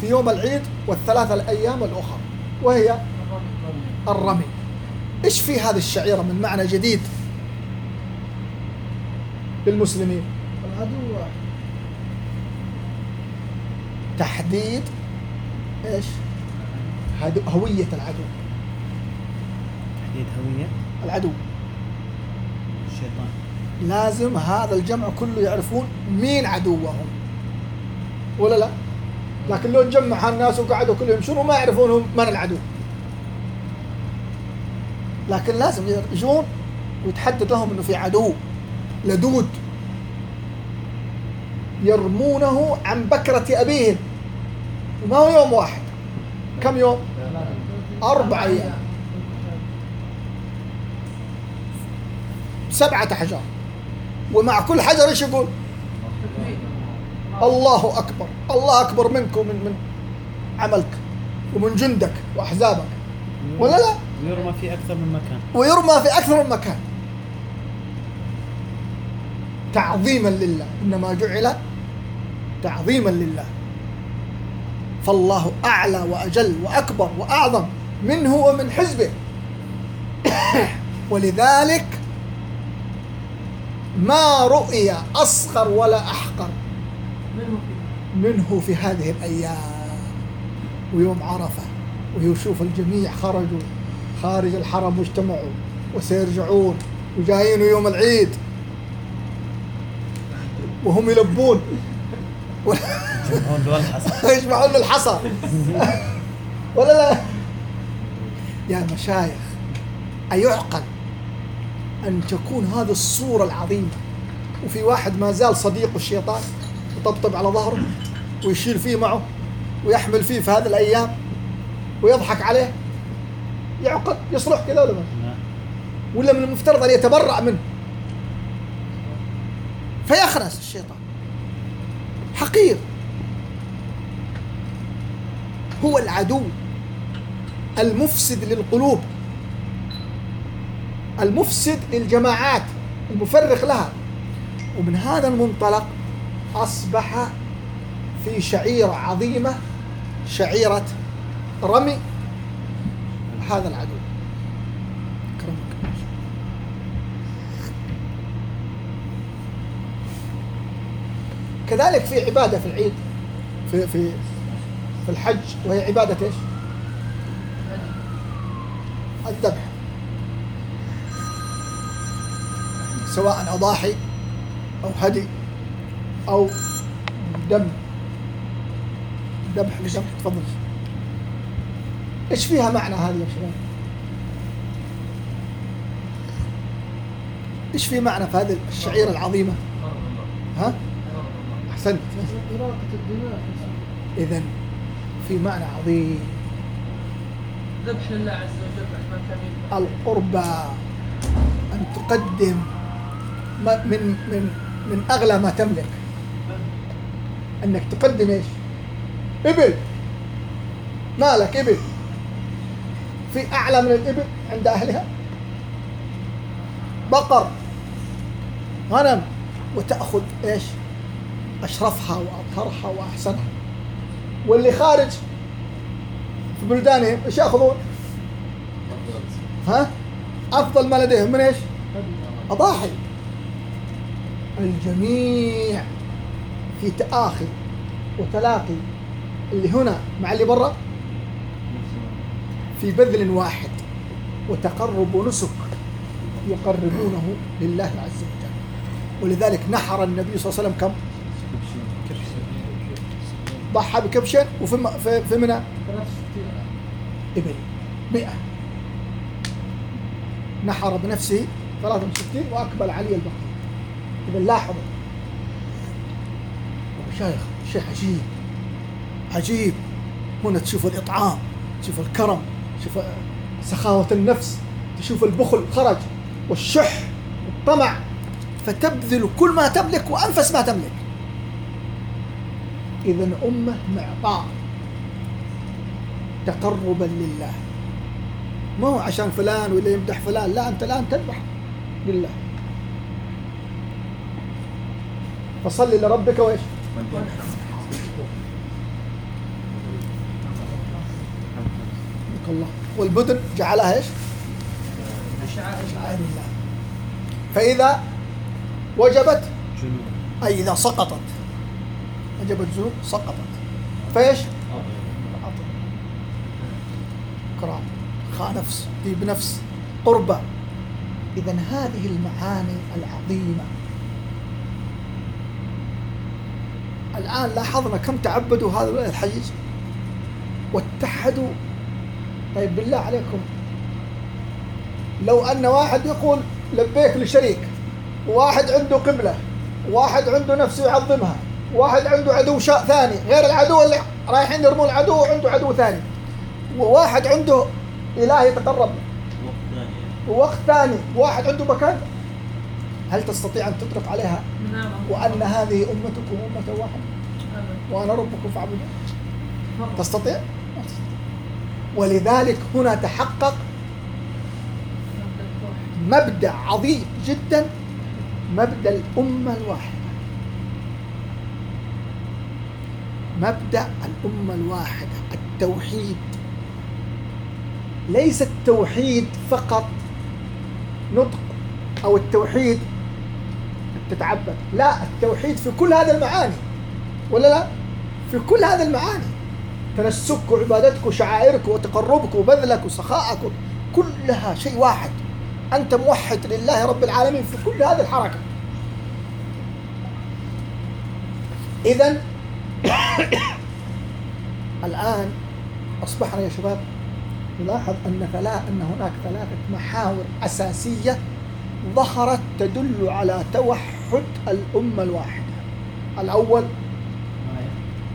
في يوم العيد والثلاثة الأيام الأخرى وهي الرمي إيش في هذه الشعيرة من معنى جديد؟ للمسلمين العدو واحد تحديد إيش؟ هوية العدو. تحديد هوية. العدو. الشيطان. لازم هذا الجمع كله يعرفون مين عدوهم. ولا لا؟ لكن لو تجمع الناس وقعدوا كلهم يمشون وما يعرفون هم من العدو؟ لكن لازم يجون ويتحدد لهم إنه في عدو. لدود. يرمونه عن بكرة أبيهم وما هو يوم واحد؟ كم يوم؟ أربع أيام. سبعة أحجار ومع كل حجر إيش يقول؟ الله أكبر. الله أكبر منك ومن من عملك ومن جندك وأحزابك. ولا لا؟ ويرمى في أكثر من مكان. ويرمى في أكثر من مكان. تعظيما لله. إنما جعل تعظيما لله. فالله أعلى وأجل وأكبر وأعظم منه ومن حزبه. ولذلك ما رؤي أصغر ولا أحقر منه في هذه الأيام. ويوم عرفة ويشوف الجميع خرجوا خارج الحرم واجتمعوا وسيرجعون وجايين يوم العيد. وهم يلبون. هون بالحصى يجمعون الحصى. ولا لا؟ يا مشايخ أيعقل أن تكون هذه الصورة العظيمة وفي واحد ما زال صديق الشيطان يطبطب على ظهره ويشيل فيه معه ويحمل فيه في هذه الأيام ويضحك عليه؟ يعقل يصلح كذا ولا لا. ولا من المفترض أن يتبرأ منه؟ فيخنس الشيطان. حقير. هو العدو المفسد للقلوب. المفسد للجماعات المفرق لها. ومن هذا المنطلق أصبح في شعيرة عظيمة شعيرة رمي هذا العدو. كذلك في عبادة في العيد في في في الحج وهي عبادة إيش؟ الذبح سواء أضاحي أو هدي أو دم ذبح لذبح تفضل إيش فيها معنى هذه يا شباب؟ إيش في معنى في هذه الشعيرة العظيمة؟ ها؟ أحسنت. إذا في معنى عظيم. ذبح لله عز وجل القربى أن تقدم من من من أغلى ما تملك. أنك تقدم إيش؟ إبل. مالك إبل. في أعلى من الإبل عند أهلها. بقر. غنم. وتأخذ إيش؟ أشرفها وأطهرها وأحسنها واللي خارج في بلدانهم إيش يأخذون؟ ها؟ أفضل ما لديهم من إيش؟ أضاحي الجميع في تآخي وتلاقي اللي هنا مع اللي برا في بذل واحد وتقرب ونسك يقربونه لله عز وجل ولذلك نحر النبي صلى الله عليه وسلم كم؟ ضحى بكبش وفي في, في منى. 63 إبل مئة. نحر بنفسه 63 وأقبل علي البقيع إذا لاحظوا شيخ شيء عجيب. عجيب. هنا تشوف الإطعام تشوف الكرم تشوف سخاوة النفس تشوف البخل خرج. والشح والطمع. فتبذل كل ما تملك وأنفس ما تملك. إذا أمة معطاء تقربا لله. ما هو عشان فلان ولا يمدح فلان. لا أنت الآن تذبح لله. فصل لربك وإيش؟ الله. والبدن جعلها إيش؟ شعائر الله. فإذا وجبت أي إذا سقطت وجبت ذنوب سقطت. فإيش؟ عطل كرام خانفس طيب نفس قربة. إذا هذه المعاني العظيمة. الآن لاحظنا كم تعبدوا هذا الحيز واتحدوا. طيب بالله عليكم. لو أن واحد يقول لبيك لشريك وواحد عنده قبلة واحد عنده نفس يعظمها واحد عنده عدو شاء ثاني. غير العدو اللي رايحين يرمون العدو وعنده عدو ثاني. وواحد عنده إله يتقرب له ووقت ثاني. واحد عنده مكان. هل تستطيع أن تطلق عليها؟ نعم. وأن هذه أمتكم أمة واحدة. وأنا ربكم فاعبدون. تستطيع. ولذلك هنا تحقق مبدأ عظيم جدا. مبدأ الأمة الواحدة. مبدأ الأمة الواحدة التوحيد. ليس التوحيد فقط نطق أو التوحيد تتعبد. لا التوحيد في كل هذه المعاني. ولا لا؟ في كل هذه المعاني. تنسكك وعبادتك وشعائرك وتقربك وبذلك وسخائك كلها شيء واحد. أنت موحد لله رب العالمين في كل هذه الحركة. إذا الآن أصبحنا يا شباب نلاحظ أن ثلاث أن هناك ثلاثة محاور أساسية ظهرت تدل على توحد الأمة الواحدة. الأول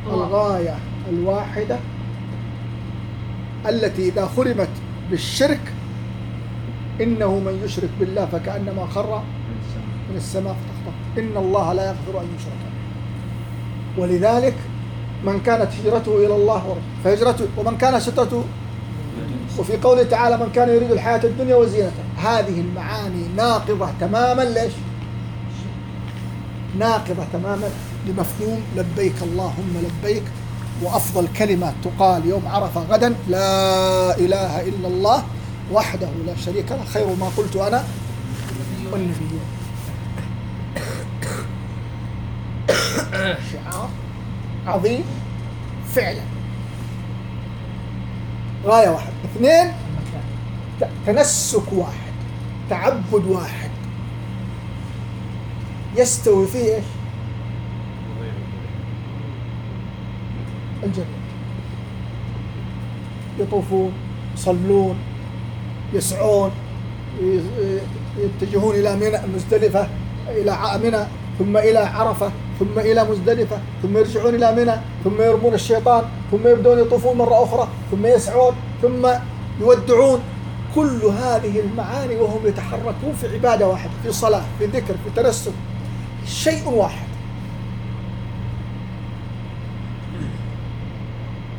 الغاية الواحدة التي إذا خرمت بالشرك إنه من يشرك بالله فكأنما خر من السماء. فتخطف إن الله لا يغفر أن يشرك ولذلك من كانت هجرته إلى الله فهجرته ومن كان هجرته وفي قوله تعالى من كان يريد الحياة الدنيا وزينتها. هذه المعاني ناقضة تماما ليش؟ ناقضة تماما. لمفهوم لبيك اللهم لبيك. وأفضل كلمة تقال يوم عرفة غدا لا إله إلا الله وحده لا شريك له. خير ما قلت أنا والنبيون شعار عظيم فعلا. غاية واحدة اثنين تنسك واحد تعبد واحد. يستوي فيه إيش؟ الجميع يطوفون يصلون يسعون يتجهون إلى منى مزدلفة إلى ع- منى ثم إلى عرفة. ثم إلى مزدلفة ثم يرجعون إلى منى ثم يرمون الشيطان ثم يبدون يطوفون مرة أخرى ثم يسعون ثم يودعون. كل هذه المعاني وهم يتحركون في عبادة واحدة في صلاة في ذكر في تنسك شيء واحد.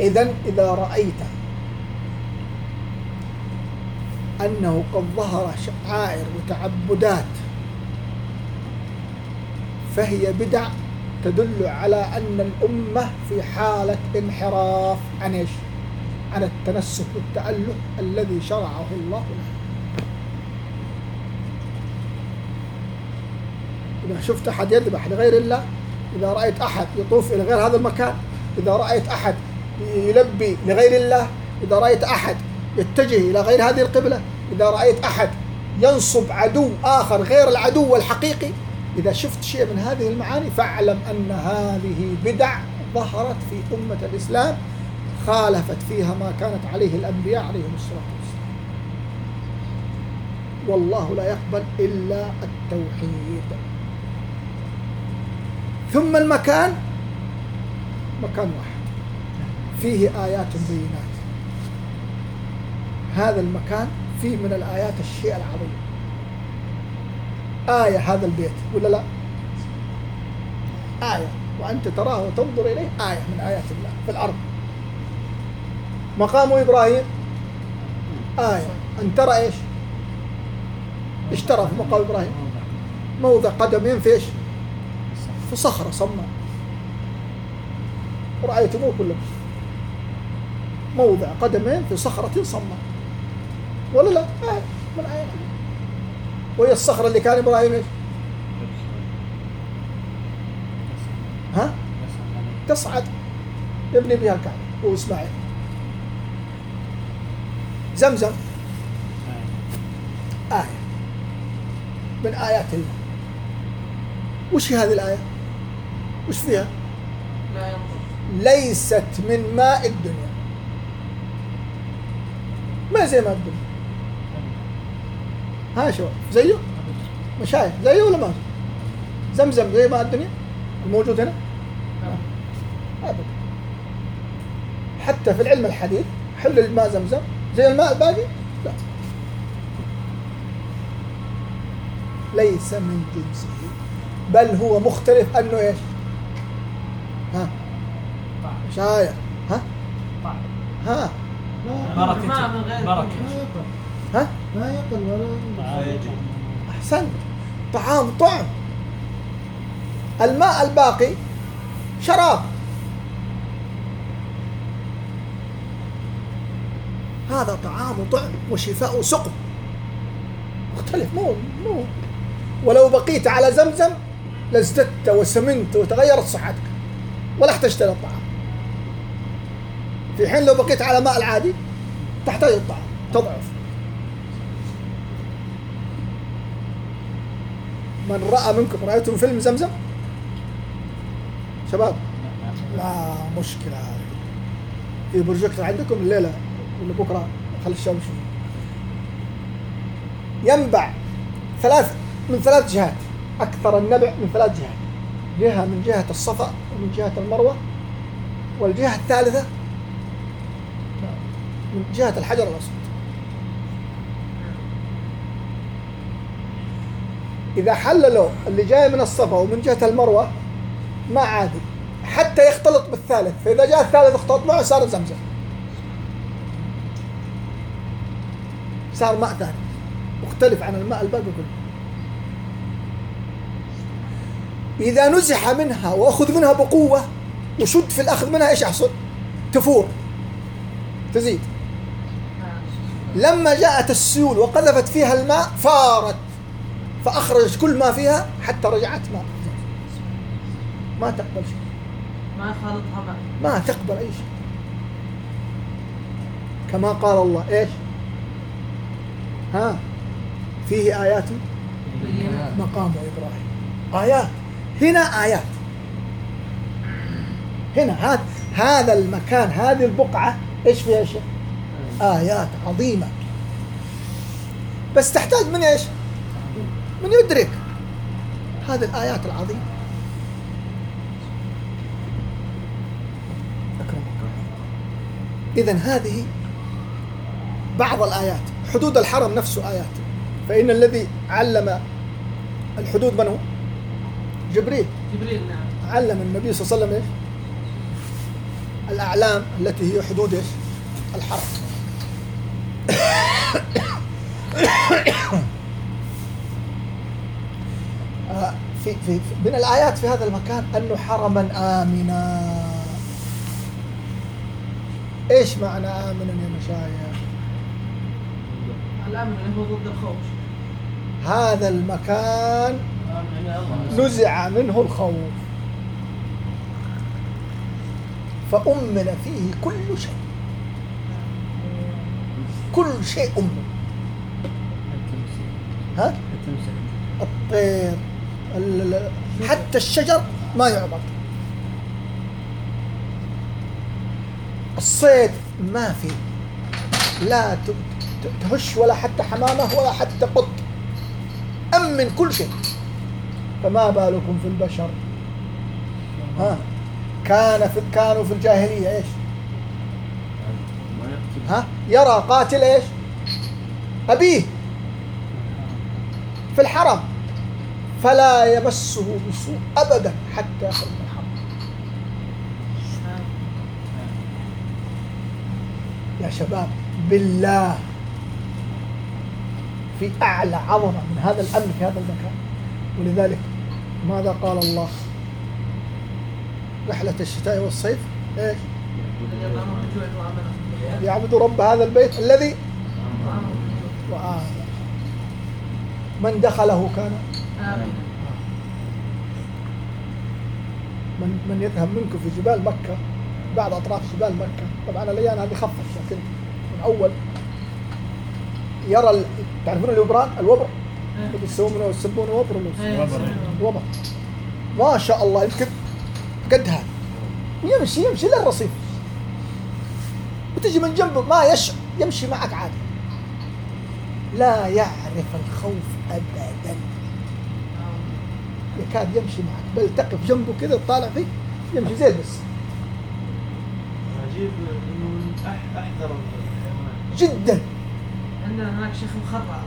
إذا إذا رأيت أنه قد ظهر شعائر وتعبدات فهي بدع تدل على أن الأمة في حالة انحراف عن إيش؟ عن التنسك والتأله الذي شرعه الله لها إذا شفت أحد يذبح لغير الله إذا رأيت أحد يطوف إلى غير هذا المكان إذا رأيت أحد يلبي لغير الله إذا رأيت أحد يتجه إلى غير هذه القبلة إذا رأيت أحد ينصب عدو آخر غير العدو الحقيقي إذا شفت شيء من هذه المعاني فاعلم أن هذه بدع ظهرت في أمة الإسلام خالفت فيها ما كانت عليه الأنبياء عليهم الصلاة والسلام. والله لا يقبل إلا التوحيد. ثم المكان مكان واحد. فيه آيات بينات. هذا المكان فيه من الآيات الشيء العظيم. آية هذا البيت ولا لا؟ آية. وأنت تراه وتنظر إليه آية من آيات الله في الأرض. مقام إبراهيم؟ آية. أن ترى إيش؟ إيش ترى في مقام إبراهيم. موضع قدمين في إيش؟ في صخرة صماء. رأيتموه كلكم. موضع قدمين في صخرة صماء. ولا لا؟ آية من آيات الله. وهي الصخرة اللي كان إبراهيم إيش؟ يصعد يبني بها الكعبة هو إسماعيل. زمزم. آية. من آيات الله وش هي هذه الآية؟ وش فيها؟ ليست من ماء الدنيا. ما زي ماء الدنيا. ها شو زيه؟ مشايخ زيه ولا ما؟ زمزم زي ماء الدنيا؟ الموجود هنا؟ أبدا. حتى في العلم الحديث حل الماء زمزم زي الماء الباقي؟ لا. ليس من جنسه بل هو مختلف أنه إيش؟ ها. آية ها؟ طعم ها. ما بركة. ما يقل ها؟ ما يقل ولا احسنت طعام طعم الماء الباقي شراب. هذا طعام وطعم وشفاء وسقم. مختلف مو مو. ولو بقيت على زمزم لازددت وسمنت وتغيرت صحتك. ولا احتجت للطعام في حين لو بقيت على ماء العادي تحتاج الطعام تضعف. من رأى منكم رأيتم فيلم زمزم؟ شباب. لا مشكلة. هذه في بروجيكتور عندكم؟ الليلة ولا بكرة. خلي الشباب ينبع ثلاث من ثلاث جهات. أكثر النبع من ثلاث جهات. جهة من جهة الصفا ومن جهة المروة. والجهة الثالثة من جهة الحجر الأسود. إذا حللوا اللي جاي من الصفا ومن جهة المروة ما عادي. حتى يختلط بالثالث. فإذا جاء الثالث اختلط معه صار زمزم. صار ماء ثاني. مختلف عن الماء الباقي كله. إذا نزح منها وأخذ منها بقوة وشد في الأخذ منها إيش يحصل؟ تفور. تزيد. لما جاءت السيول وقذفت فيها الماء فارت. فأخرجت كل ما فيها حتى رجعت ماء ما تقبل شيء. ما يخالطها ماء ما تقبل أي شيء. كما قال الله إيش؟ ها؟ فيه آيات؟ مقام إبراهيم. آيات. هنا آيات. هنا هذا هذا المكان هذه البقعة إيش فيها إيش آيات عظيمة. بس تحتاج من إيش؟ من يدرك هذه الآيات العظيمة إذا هذه بعض الآيات حدود الحرم نفسه آيات فإن الذي علم الحدود من هو؟ جبريل جبريل نعم علم النبي صلى الله عليه وسلم إيش؟ الأعلام التي هي حدود إيش؟ الحرم في, في في- من الآيات في هذا المكان أنه حرما آمنا. إيش معنى آمنا يا مشايخ؟ اللي هو ضد الخوف. هذا المكان نزع منه الخوف. فأمن فيه كل شيء. كل شيء أمن. ها؟ الطير. ال- ال- حتى الشجر ما يعبر. الصيد ما في. لا تهش ولا حتى حمامة ولا حتى قط. أمن كل شيء. فما بالكم في البشر؟ ها؟ كان في كانوا في الجاهلية إيش؟ ها؟ يرى قاتل إيش؟ أبيه. في الحرم. فلا يمسه بسوء أبدا حتى يخرج من الحرم يا شباب بالله. في أعلى عظمة من هذا الأمن في هذا المكان. ولذلك ماذا قال الله؟ رحلة الشتاء والصيف خوف. يعبدوا رب هذا البيت الذي وآمن. من دخله كان من من يذهب منكم في جبال مكة بعض أطراف جبال مكة. طبعا الأيام هذه خفت لكن من أول يرى ال- تعرفون الوبران؟ الوبر؟ اللي يسمونه يسمونه وبر يسمونه وبر ما شاء الله يمكن قد هذا. ويمشي يمشي للرصيف وتجي من جنبه ما يشعر يمشي معك عادي. لا يعرف الخوف ابدا. يكاد يمشي معك بل تقف جنبه كذا تطالع فيه يمشي زي البس عجيب إنه أحذر الحيوانات. جدا. عندنا هناك شيخ مخرع.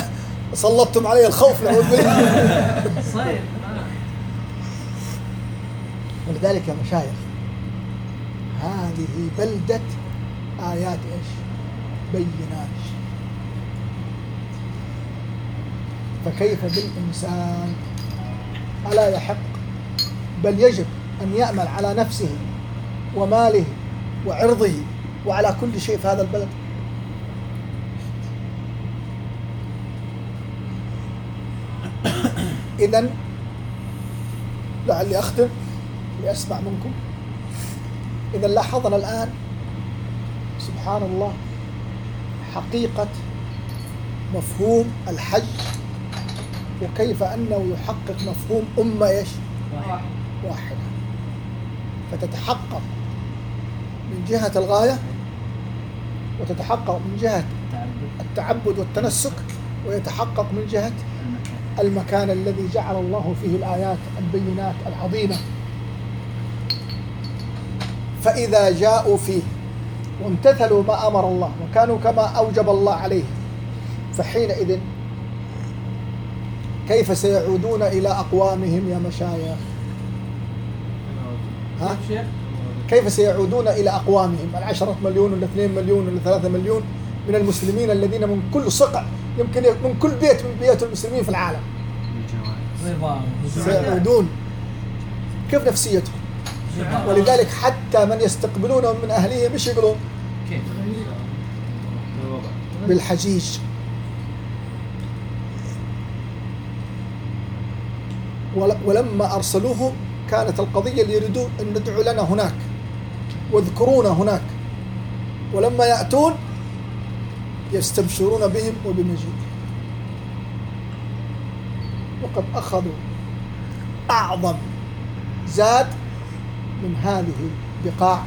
سلطتم علي الخوف نعوذ بالله صيد آه. ولذلك يا مشايخ هذه بلدة آيات إيش؟ بينات. فكيف بالإنسان؟ ألا يحق؟ بل يجب أن يأمل على نفسه وماله وعرضه وعلى كل شيء في هذا البلد. إذا لعلي أختم لأسمع منكم. إذا لاحظنا الآن سبحان الله حقيقة مفهوم الحج. وكيف أنه يحقق مفهوم أمة إيش؟ واحد واحدة. فتتحقق من جهة الغاية وتتحقق من جهة تعبد التعبد والتنسك ويتحقق من جهة المكان. المكان الذي جعل الله فيه الآيات البينات العظيمة. فإذا جاءوا فيه وامتثلوا ما أمر الله وكانوا كما أوجب الله عليه فحينئذ كيف سيعودون إلى أقوامهم يا مشايخ؟ ها؟ كيف سيعودون إلى أقوامهم؟ العشرة مليون ولا اثنين مليون ولا ثلاثة مليون من المسلمين الذين من كل صقع يمكن من كل بيت من بيوت المسلمين في العالم. سيعودون. كيف نفسيتهم؟ ولذلك حتى من يستقبلونهم من أهليهم إيش يقولون؟ بالحجيج. ولما أرسلوهم كانت القضية اللي يريدون أن ندعو لنا هناك واذكرونا هناك. ولما يأتون يستبشرون بهم وبمجيئهم وقد أخذوا أعظم زاد من هذه البقاع.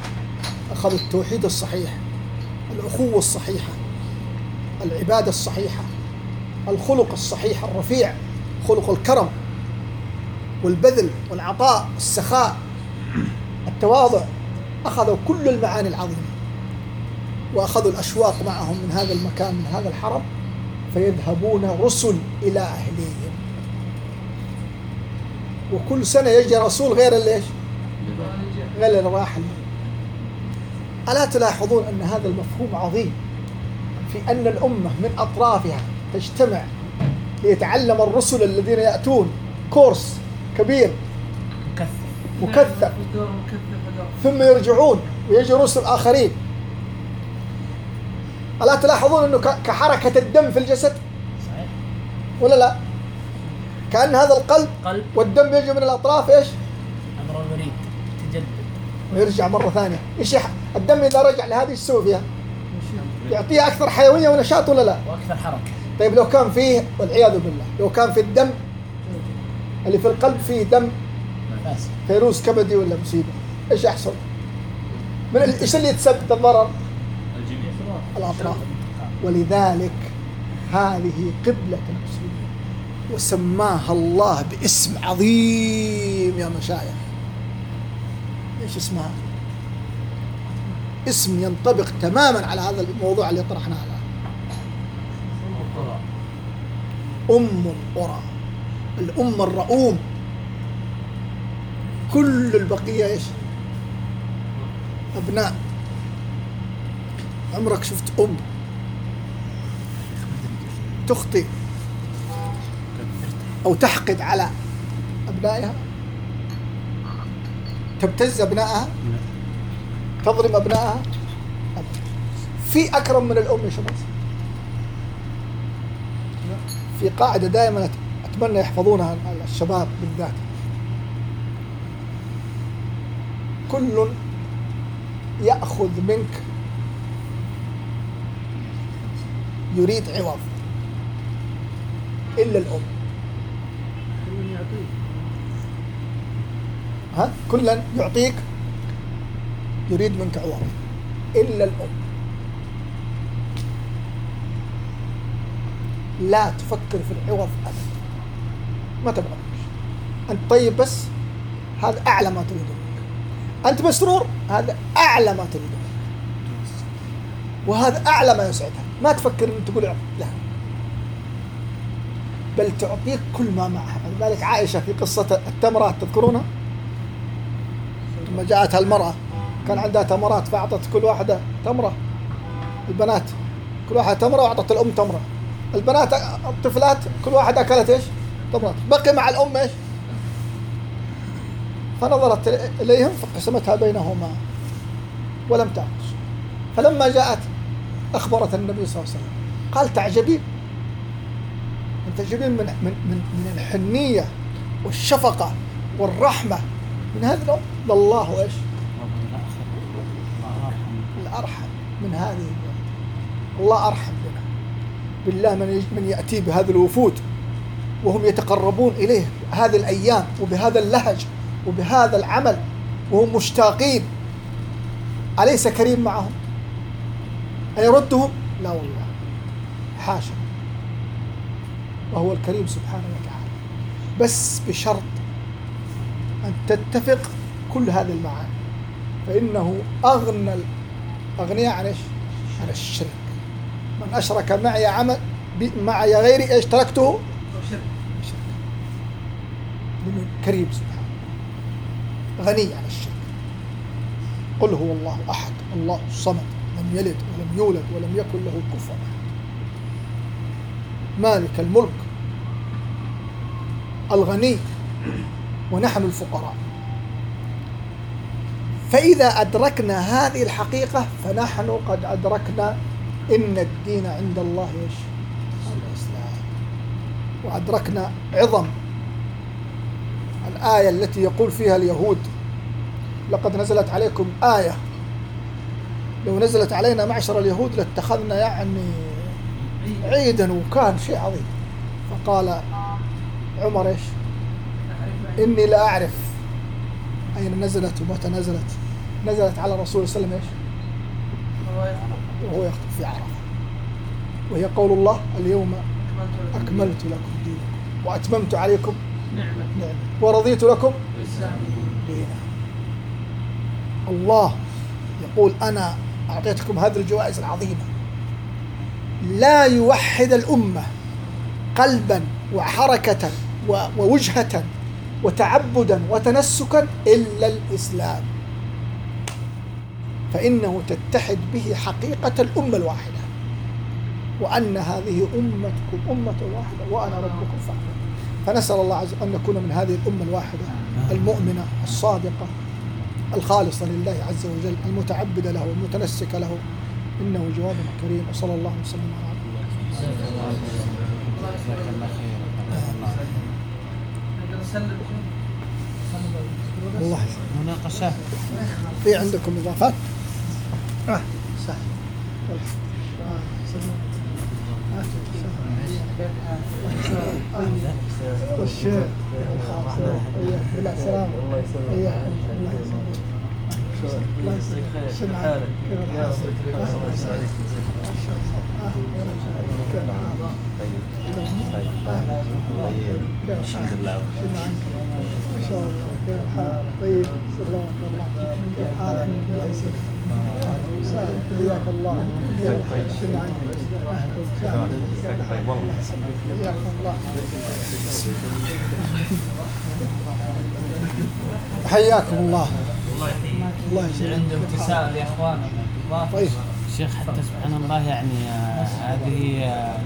أخذوا التوحيد الصحيح الأخوة الصحيحة العبادة الصحيحة الخلق الصحيح الرفيع خلق الكرم. والبذل والعطاء السخاء التواضع أخذوا كل المعاني العظيمة وأخذوا الأشواق معهم من هذا المكان من هذا الحرم فيذهبون رسل إلى أهليهم. وكل سنة يجي رسول غير ليش غير الراحل ألا تلاحظون أن هذا المفهوم عظيم في أن الأمة من أطرافها تجتمع ليتعلم الرسل الذين يأتون كورس كبير. مكثف. مكثف ثم يرجعون ويجي رسل آخرين ألا تلاحظون أنه كحركة الدم في الجسد؟ صحيح ولا لا؟ كأن هذا القلب قلب. والدم يجي من الأطراف إيش؟ عبر الوريد تجدد. ويرجع مرة ثانية. إيش الدم إذا رجع لهذه فيها؟ يعطيها أكثر حيوية ونشاط ولا لا؟ وأكثر حركة. طيب لو كان فيه والعياذ بالله لو كان في الدم اللي في القلب فيه دم فيروس كبدي ولا مصيبة إيش يحصل؟ من إيش اللي يتسبب الضرر؟ الأطراف ولذلك هذه قبلة المسلمين وسماها الله باسم عظيم يا مشايخ إيش اسمها؟ اسم ينطبق تماما على هذا الموضوع اللي طرحناه الآن أم القرى الأم الرؤوم. كل البقية إيش؟ أبناء. عمرك شفت أم؟ تخطئ أو تحقد على أبنائها. تبتز أبنائها. تظلم أبنائها. في أكرم من الأم يا شباب. في قاعدة دائما أتمنى يحفظونها الشباب بالذات. كل يأخذ منك يريد عوض. إلا الأم. ها؟ كلا يعطيك يريد منك عوض. إلا الأم. لا تفكر في العوض أبدا. ما تبغى. أنت طيب بس هذا أعلى ما تريده. أنت مسرور؟ هذا أعلى ما تريده. وهذا أعلى ما يسعدها ما تفكر أن تقول لا. بل تعطيك كل ما معها. لذلك عائشة في قصة التمرات تذكرونها؟ ثم جاءتها المرأة كان عندها تمرات فأعطت كل واحدة تمرة. البنات. كل واحدة تمرة وأعطت الأم تمرة. البنات الطفلات كل واحد أكلت إيش؟ تمرات بقي مع الأم إيش؟ فنظرت إليهم فقسمتها بينهما ولم تأخذ فلما جاءت أخبرت النبي صلى الله عليه وسلم. قال تعجبين. من تعجبين من من من, من الحنية والشفقة والرحمة من هذا الأم؟ لله إيش؟ الأرحم من هذه الله أرحم بنا بالله من من يأتي بهذه الوفود. وهم يتقربون إليه هذه الأيام وبهذا اللهج وبهذا العمل وهم مشتاقين أليس كريم معهم؟ أيردهم؟ لا والله حاشا وهو الكريم سبحانه وتعالى بس بشرط أن تتفق كل هذه المعاني فإنه أغنى الأغنياء عن إيش؟ عن الشرك من أشرك معي عمل معي غيري إيش تركته؟ كريم سبحانه. غني عن الشرك. قل هو الله أحد الله الصمد لم يلد ولم يولد ولم يكن له كفوا أحد. مالك الملك الغني ونحن الفقراء. فإذا أدركنا هذه الحقيقة فنحن قد أدركنا إن الدين عند الله إيش؟ الإسلام. وأدركنا عظم الآية التي يقول فيها اليهود لقد نزلت عليكم آية لو نزلت علينا معشر اليهود لاتخذنا يعني عيدا وكان شيء عظيم فقال عمر إيش؟ إني لا أعرف أين نزلت ومتى نزلت نزلت على الرسول صلى الله عليه وسلم إيش؟ وهو يخطب في عرفة وهي قول الله اليوم أكملت لكم دينكم وأتممت عليكم ورضيت لكم دينا الله يقول أنا أعطيتكم هذه الجوائز العظيمة. لا يوحد الأمة قلبا وحركة ووجهة وتعبدا وتنسكا إلا الإسلام. فإنه تتحد به حقيقة الأمة الواحدة. وأن هذه أمتكم أمة واحدة وأنا ربكم فاعبدون فنسأل الله عز وجل أن نكون من هذه الأمة الواحدة المؤمنة الصادقة الخالصة لله عز وجل المتعبدة له المتنسكة له إنه جواد كريم وصلى الله وسلم على عبده الله. مناقشات في عندكم إضافات؟ آه سهل آه، سلام. آه، سلام. الشيخ لا سلام الله يسلمك. الله يسلمك. شنو حالك يا؟ صديقي الله يسعدك الحمد لله ما شاء الله كيف الحال طيب سلامك الله كيف حالك الله يسلمك حياك الله حياكم الله. حياكم الله الله تساؤل يا إخوان. إضافة. طيب. شيخ حتى سبحان الله يعني آه، هذه آه،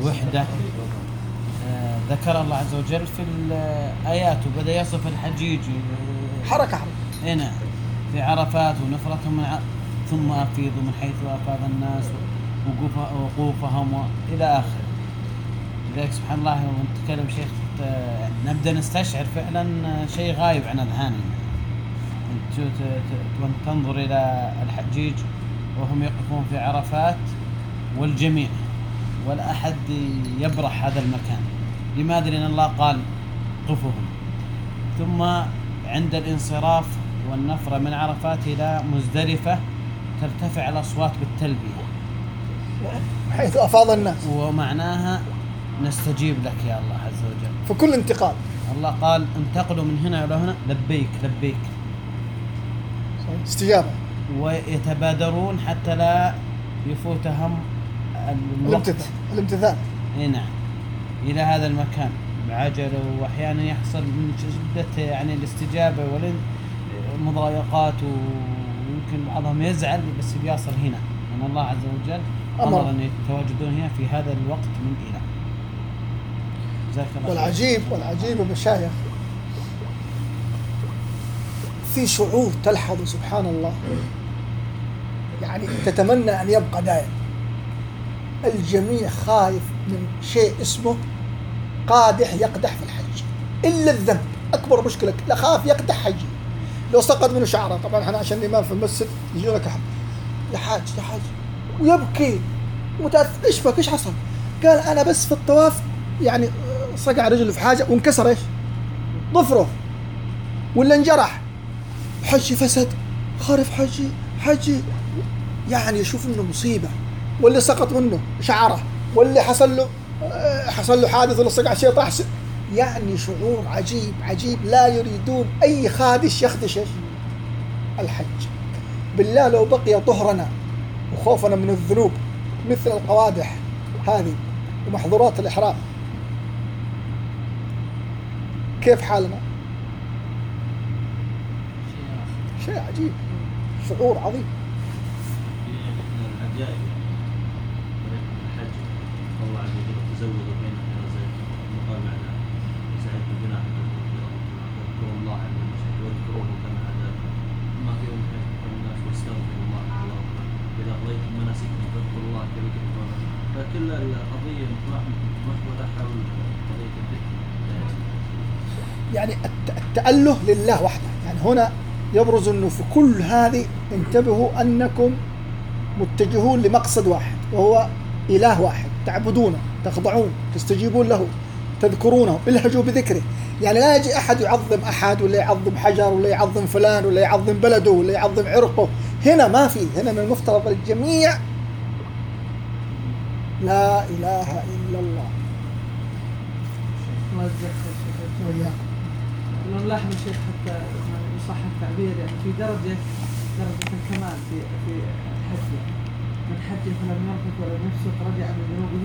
الوحدة آه، ذكر الله عز وجل في الآيات وبدأ يصف الحجيج. آه، حركة. حركة هنا في عرفات ونفرتهم من ع... ثم أفيضوا من حيث أفاض الناس وقوف- وقوفهم إلى آخره. لذلك سبحان الله وانت تتكلم شيخ ت- نبدأ نستشعر فعلا شيء غايب عن اذهاننا أنت تنظر إلى الحجيج وهم يقفون في عرفات والجميع ولا احد يبرح هذا المكان. لماذا؟ لأن الله قال قفهم. ثم عند الانصراف والنفره من عرفات إلى مزدلفة ترتفع الأصوات بالتلبية. حيث أفاض الناس. ومعناها نستجيب لك يا الله عز وجل. في كل انتقال الله قال انتقلوا من هنا إلى هنا لبيك لبيك. استجابة. ويتبادرون حتى لا يفوتهم الوقت. الامتثال. الامتثال. إي نعم. إلى هذا المكان. بعجله وأحيانا يحصل من شدة يعني الاستجابة والمضايقات ويمكن بعضهم يزعل بس بيصل هنا. ان الله عز وجل. أمر. أن يتواجدون هنا في هذا الوقت من إلى. جزاك الله. والعجيب والعجيب يا مشايخ. في شعور تلحظ سبحان الله. يعني تتمنى أن يبقى دائم. الجميع خايف من شيء اسمه قادح يقدح في الحج. إلا الذنب. أكبر مشكلة لا خاف يقدح حجي. لو سقط منه شعره طبعا إحنا عشان الإمام في المسجد يجي لك أحد. يا حاج يا حاج. ويبكي. متاثر إيش بك إيش حصل؟ قال أنا بس في الطواف يعني صقع رجله في حاجة وانكسر إيش؟ ظفره. ولا انجرح. حجي فسد. خارف حجي. حجي. يعني يشوف إنه مصيبة. واللي سقط منه شعره. واللي حصل له آه، حصل له حادث ولا صقع شيء طاح يعني شعور عجيب عجيب. لا يريدون أي خادش يخدش؟ الحج. بالله لو بقي طهرنا وخوفنا من الذنوب مثل القوادح هذه ومحظورات الإحرام كيف حالنا؟ شيء عجيب. شعور عظيم. الحج الله عز وجل تزودوا بين الحرزين وقال معنا سعيد بن جناح اذكروا الله عند المشهد واذكروه كما هداكم ما في يوم حيث الناس واستغفروا الله الله اذا قضيتم مناسككم فاذكروا الله كذكركم فكل القضية محورها حول قضيه الذكر يعني الت- التأله لله وحده. يعني هنا يبرز أنه في كل هذه انتبهوا أنكم متجهون لمقصد واحد وهو إله واحد. تعبدونه تخضعون تستجيبون له تذكرونه الهجوا بذكره. يعني لا يجي أحد يعظم أحد ولا يعظم حجر ولا يعظم فلان ولا يعظم بلده ولا يعظم عرقه. هنا ما في هنا من المفترض الجميع لا إله إلا الله. الله يجزاك خير شيخ لو نلاحظ الشيخ حتى يعني صح التعبير يعني في درجة درجة الكمال في في يعني من حج فلم يرفث ولم يفسق رجع من ذنوبه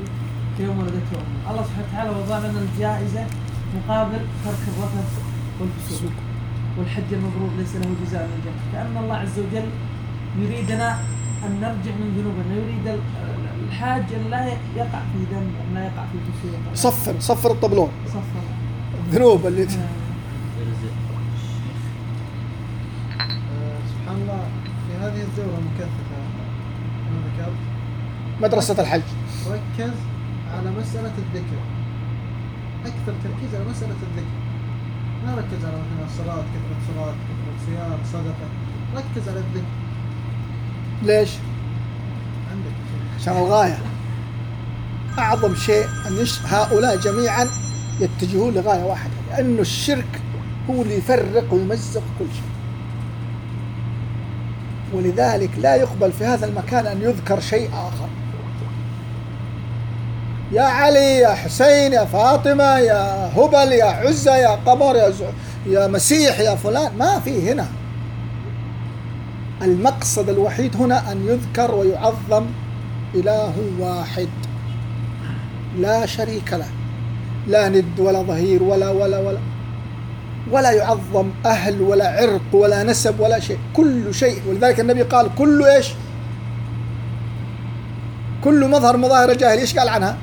كيوم ولدته امه، الله سبحانه وتعالى وضع لنا الجائزة مقابل ترك الرفث والفسوق. والحج المبرور ليس له جزاء من الجنة، كأن الله عز وجل يريدنا أن نرجع من ذنوبنا، يريد الحاج لا يقع في ذنب، لا يقع في فسوق، صفر صفر الطبلون. صفر الذنوب اللي آه. سبحان الله في هذه الدورة المكثفة كما ذكرت. مدرسة الحج. ركز على مسألة الذكر. أكثر تركيز على مسألة الذكر. ما ركز على مثلا الصلاة كثرة صلاة كثرة صيام صدقة. ركز على الذكر. ليش؟ عندك. عشان الغاية أعظم شيء أن. هؤلاء جميعا يتجهون لغاية واحدة لأنه الشرك هو اللي يفرق ويمزق كل شيء ولذلك لا يقبل في هذا المكان أن يذكر شيء آخر يا علي يا حسين يا فاطمة يا هبل يا عزة يا قمر يا. يا مسيح يا فلان ما في هنا المقصد الوحيد هنا أن يذكر ويعظم إله واحد. لا شريك له. لا ند ولا ظهير ولا ولا ولا. ولا يعظم أهل ولا عرق ولا نسب ولا شيء. كل شيء. ولذلك النبي قال كل إيش؟ كل مظهر مظاهر الجاهل. إيش قال عنها؟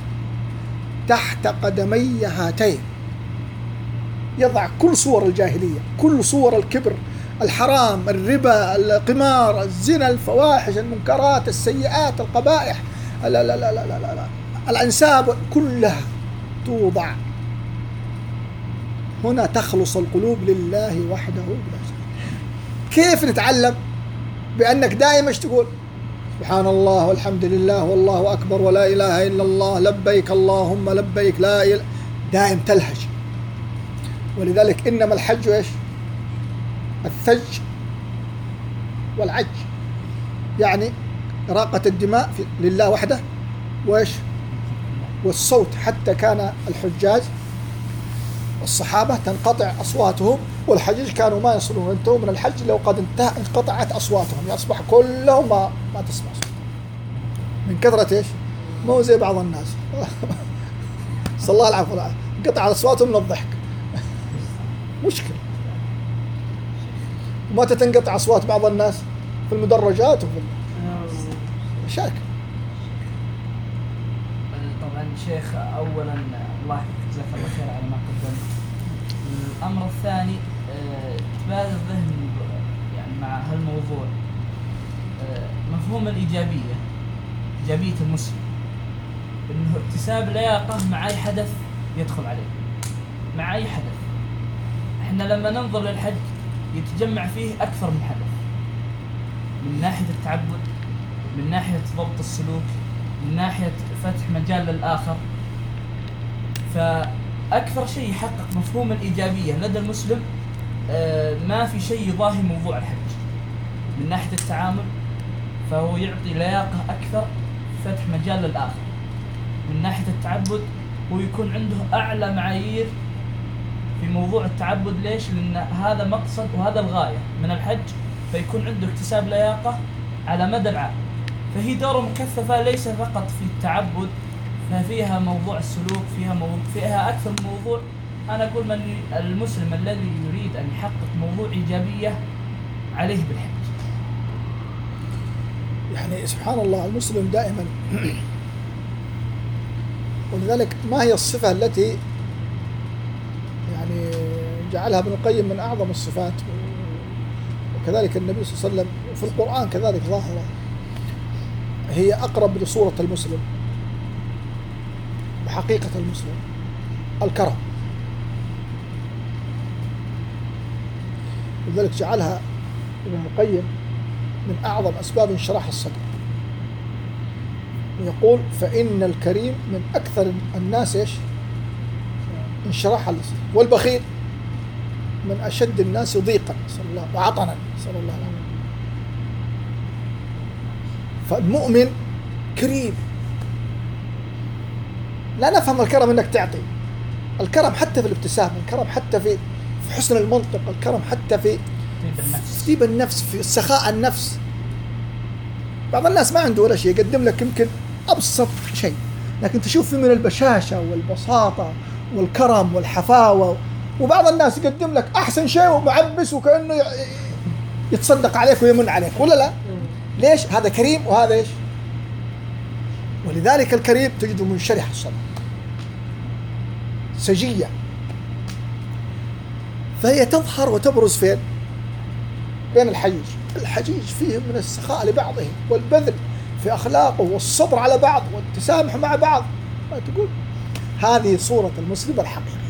تحت قدمي هاتين. يضع كل صور الجاهلية كل صور الكبر الحرام الربا القمار الزنا الفواحش المنكرات السيئات القبائح لا لا لا لا لا لا, لا. الأنساب كلها توضع. هنا تخلص القلوب لله وحده. بلا شريك كيف نتعلم؟ بأنك دائما إيش تقول؟ سبحان الله والحمد لله والله أكبر ولا إله إلا الله لبيك اللهم لبيك لا إله. دائم تلهج. ولذلك إنما الحج إيش؟ الثج والعج. يعني إراقة الدماء في لله وحده. وإيش؟ والصوت حتى كان الحجاج الصحابة تنقطع أصواتهم والحجيج كانوا ما يصلون. انتهوا من الحج لو قد انتهى انقطعت أصواتهم. يصبح كلهم ما, ما تسمع صوت. من كثرة إيش؟ مو زي بعض الناس. صلى الله والعافية انقطع أصواتهم من الضحك. مشكلة. ومتى تنقطع أصوات بعض الناس في المدرجات وفي مشاكل طبعا شيخ اولا الله يحفظك جزاك الله خير على ما قدمت. الأمر الثاني آه، تبادل الذهن يعني مع هالموضوع. آه، مفهوم الإيجابية إيجابية المسلم. إنه اكتساب لياقة مع أي حدث يدخل عليه. مع أي حدث. إحنا لما ننظر للحج يتجمع فيه أكثر من حدث. من ناحية التعبد من ناحية ضبط السلوك من ناحية فتح مجال للآخر. فأكثر شيء يحقق مفهوم الإيجابية لدى المسلم آه، ما في شيء يضاهي موضوع الحج. من ناحية التعامل فهو يعطي لياقة أكثر فتح مجال للآخر. من ناحية التعبد هو يكون عنده أعلى معايير في موضوع التعبد ليش؟ لأن هذا مقصد وهذا الغاية من الحج فيكون عنده اكتساب لياقة على مدى العام. فهي دورة مكثفة ليس فقط في التعبد ففيها موضوع السلوك فيها مو... فيها أكثر من موضوع. أنا أقول من المسلم الذي يريد أن يحقق موضوع إيجابية عليه بالحج. يعني سبحان الله المسلم دائما ولذلك ما هي الصفة التي جعلها ابن القيم من أعظم الصفات. وكذلك النبي صلى الله عليه وسلم وفي القرآن كذلك ظاهرة. هي أقرب لصورة المسلم. وحقيقة المسلم. الكرم. لذلك جعلها ابن القيم من أعظم أسباب انشراح الصدر. يقول فإن الكريم من أكثر الناس إيش؟ انشراحا للصدر. والبخيل. من أشد الناس ضيقا صلى الله وعطنا صلى الله عليه وسلم فالمؤمن كريم. لا نفهم الكرم إنك تعطي. الكرم حتى في الابتسامة الكرم حتى في في حسن المنطق الكرم حتى في طيب النفس. في النفس في سخاء النفس. بعض الناس ما عنده ولا شيء يقدم لك يمكن أبسط شيء. لكن تشوف فيه من البشاشة والبساطة والكرم والحفاوة وبعض الناس يقدم لك أحسن شيء ومعبس وكأنه يتصدق عليك ويمن عليك ولا لا؟ ليش؟ هذا كريم وهذا إيش؟ ولذلك الكريم تجده منشرح الصدر سجية فهي تظهر وتبرز فين؟ بين الحجيج الحجيج فيه من السخاء لبعضهم والبذل في أخلاقه والصبر على بعض والتسامح مع بعض ما تقول هذه صورة المسلم الحقيقية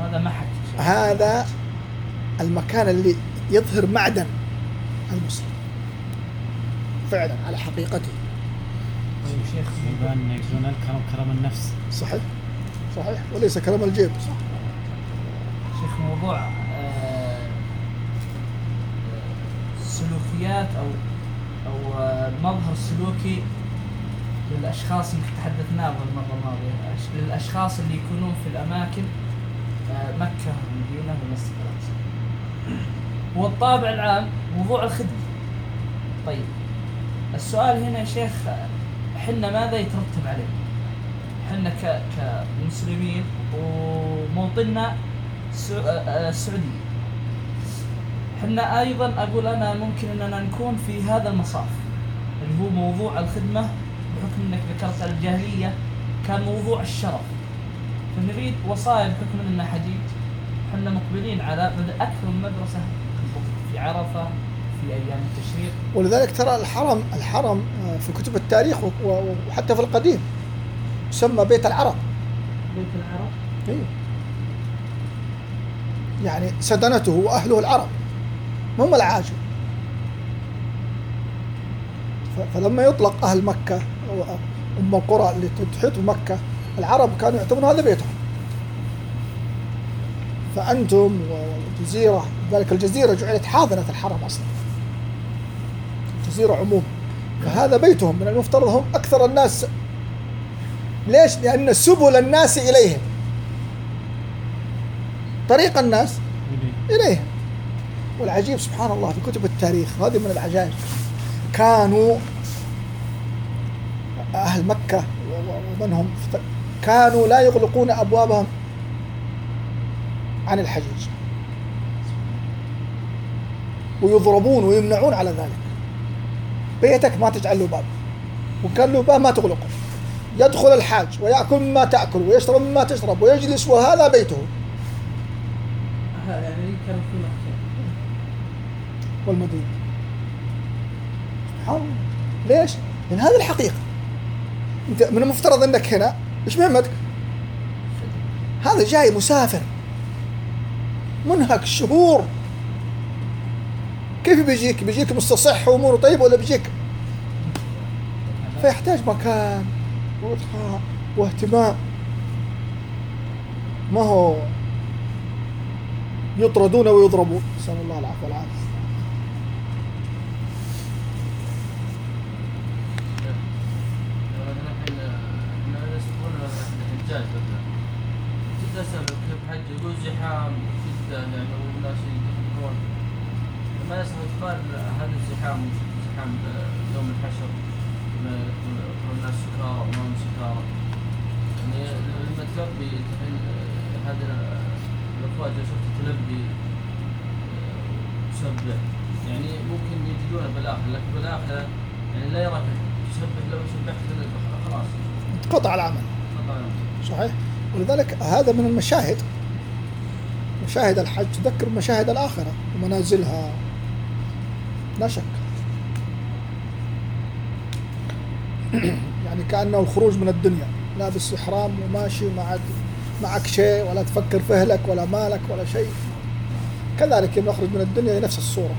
هذا ما شيء. هذا المكان اللي يظهر معدن المسلم. فعلا على حقيقته. طيب شيخ يبان يقولون الكرم كرم النفس. صحيح. صحيح. وليس كلام الجيب. شيخ موضوع آه، السلوكيات أو أو آه، المظهر السلوكي للأشخاص اللي تحدثناه المره الماضية. للأشخاص اللي يكونون في الأماكن مكة والمدينه والمسجد الاقصى والطابع العام موضوع الخدمة. طيب السؤال هنا يا شيخ حنا ماذا يترتب عليه؟ حنا ك- كمسلمين وموطننا السع- آه، السعودية حنا أيضا أقول أنا ممكن أننا نكون في هذا المصاف اللي هو موضوع الخدمة بحكم أنك ذكرت الجاهلية كان موضوع الشرف. فنريد وصايا بحكم أننا حجيج حنا مقبلين على أكثر من مدرسة في عرفة في أيام التشريق. ولذلك ترى الحرم الحرم آه، في كتب التاريخ وحتى في القديم. يسمى بيت العرب. بيت العرب؟ إيه. يعني سدنته وأهله العرب. هم العاجم فلما يطلق أهل مكة أو أم القرى اللي تحيط بمكة العرب كانوا يعتبرون هذا بيتهم. فأنتم والجزيرة ذلك الجزيرة جعلت حاضنة الحرم أصلا. الجزيرة عموما. فهذا بيتهم من المفترض هم أكثر الناس. ليش؟ لأن سبل الناس إليهم. طريق الناس إليه والعجيب سبحان الله في كتب التاريخ هذه من العجائب. كانوا أهل مكة و- كانوا لا يغلقون أبوابهم عن الحجيج ويضربون ويمنعون على ذلك. بيتك ما تجعل له باب وإن كان له باب ما تغلقه. يدخل الحاج ويأكل مما تأكل ويشرب مما تشرب ويجلس وهذا بيته. يعني والمدينة. سبحان الله ليش؟ لأن هذه الحقيقة. أنت من المفترض أنك هنا إيش مهمتك؟ هذا جاي مسافر منهك شهور كيف بيجيك؟ بيجيك مستصح وأموره طيبة ولا بيجيك؟ فيحتاج مكان وإضحاء واهتمام ما هو يطردون ويضربون نسأل الله العفو والعافية مثلا الحين إحنا يسبقون الحجاج مثلا جدا سبب كيف حج يقول زحام جدا يعني والناس يتفكرون ما يصح تقال هذا الزحام زحام يوم الحشر ما يكون الناس سكارى وما هم سكارى يعني لما تلبي الحين هذه الافواج شفت تلبي تسبح يعني ممكن يجدون بالاخره لكن بالاخره يعني لا يراك تسبح لو سبحت خلاص. قطع العمل. خطأ صحيح؟ ولذلك هذا من المشاهد. مشاهد الحج تذكر مشاهد الآخرة ومنازلها. لا شك. يعني كأنه الخروج من الدنيا. لابس إحرام وماشي معك معك شيء ولا تفكر في أهلك ولا مالك ولا شيء. كذلك يوم نخرج من الدنيا نفس الصورة.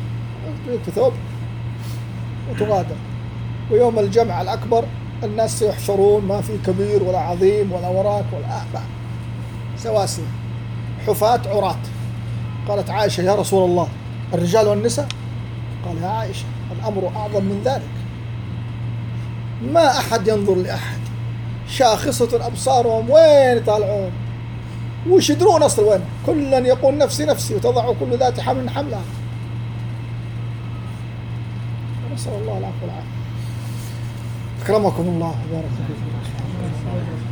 في ثوب وتغادر. ويوم الجمع الأكبر الناس سيحشرون ما في كبير ولا عظيم ولا وراك ولا أحبا سواسية حفاة عراة. قالت عائشة يا رسول الله الرجال والنساء؟ قال يا عائشة الأمر أعظم من ذلك. ما أحد ينظر لأحد. شاخصة أبصارهم وين يطالعون؟ وش يدرون أصلا وين؟ كلا يقول نفسي نفسي وتضع كل ذات حمل حملها. نسأل الله العفو والعافية. أكرمكم الله وبارك فيكم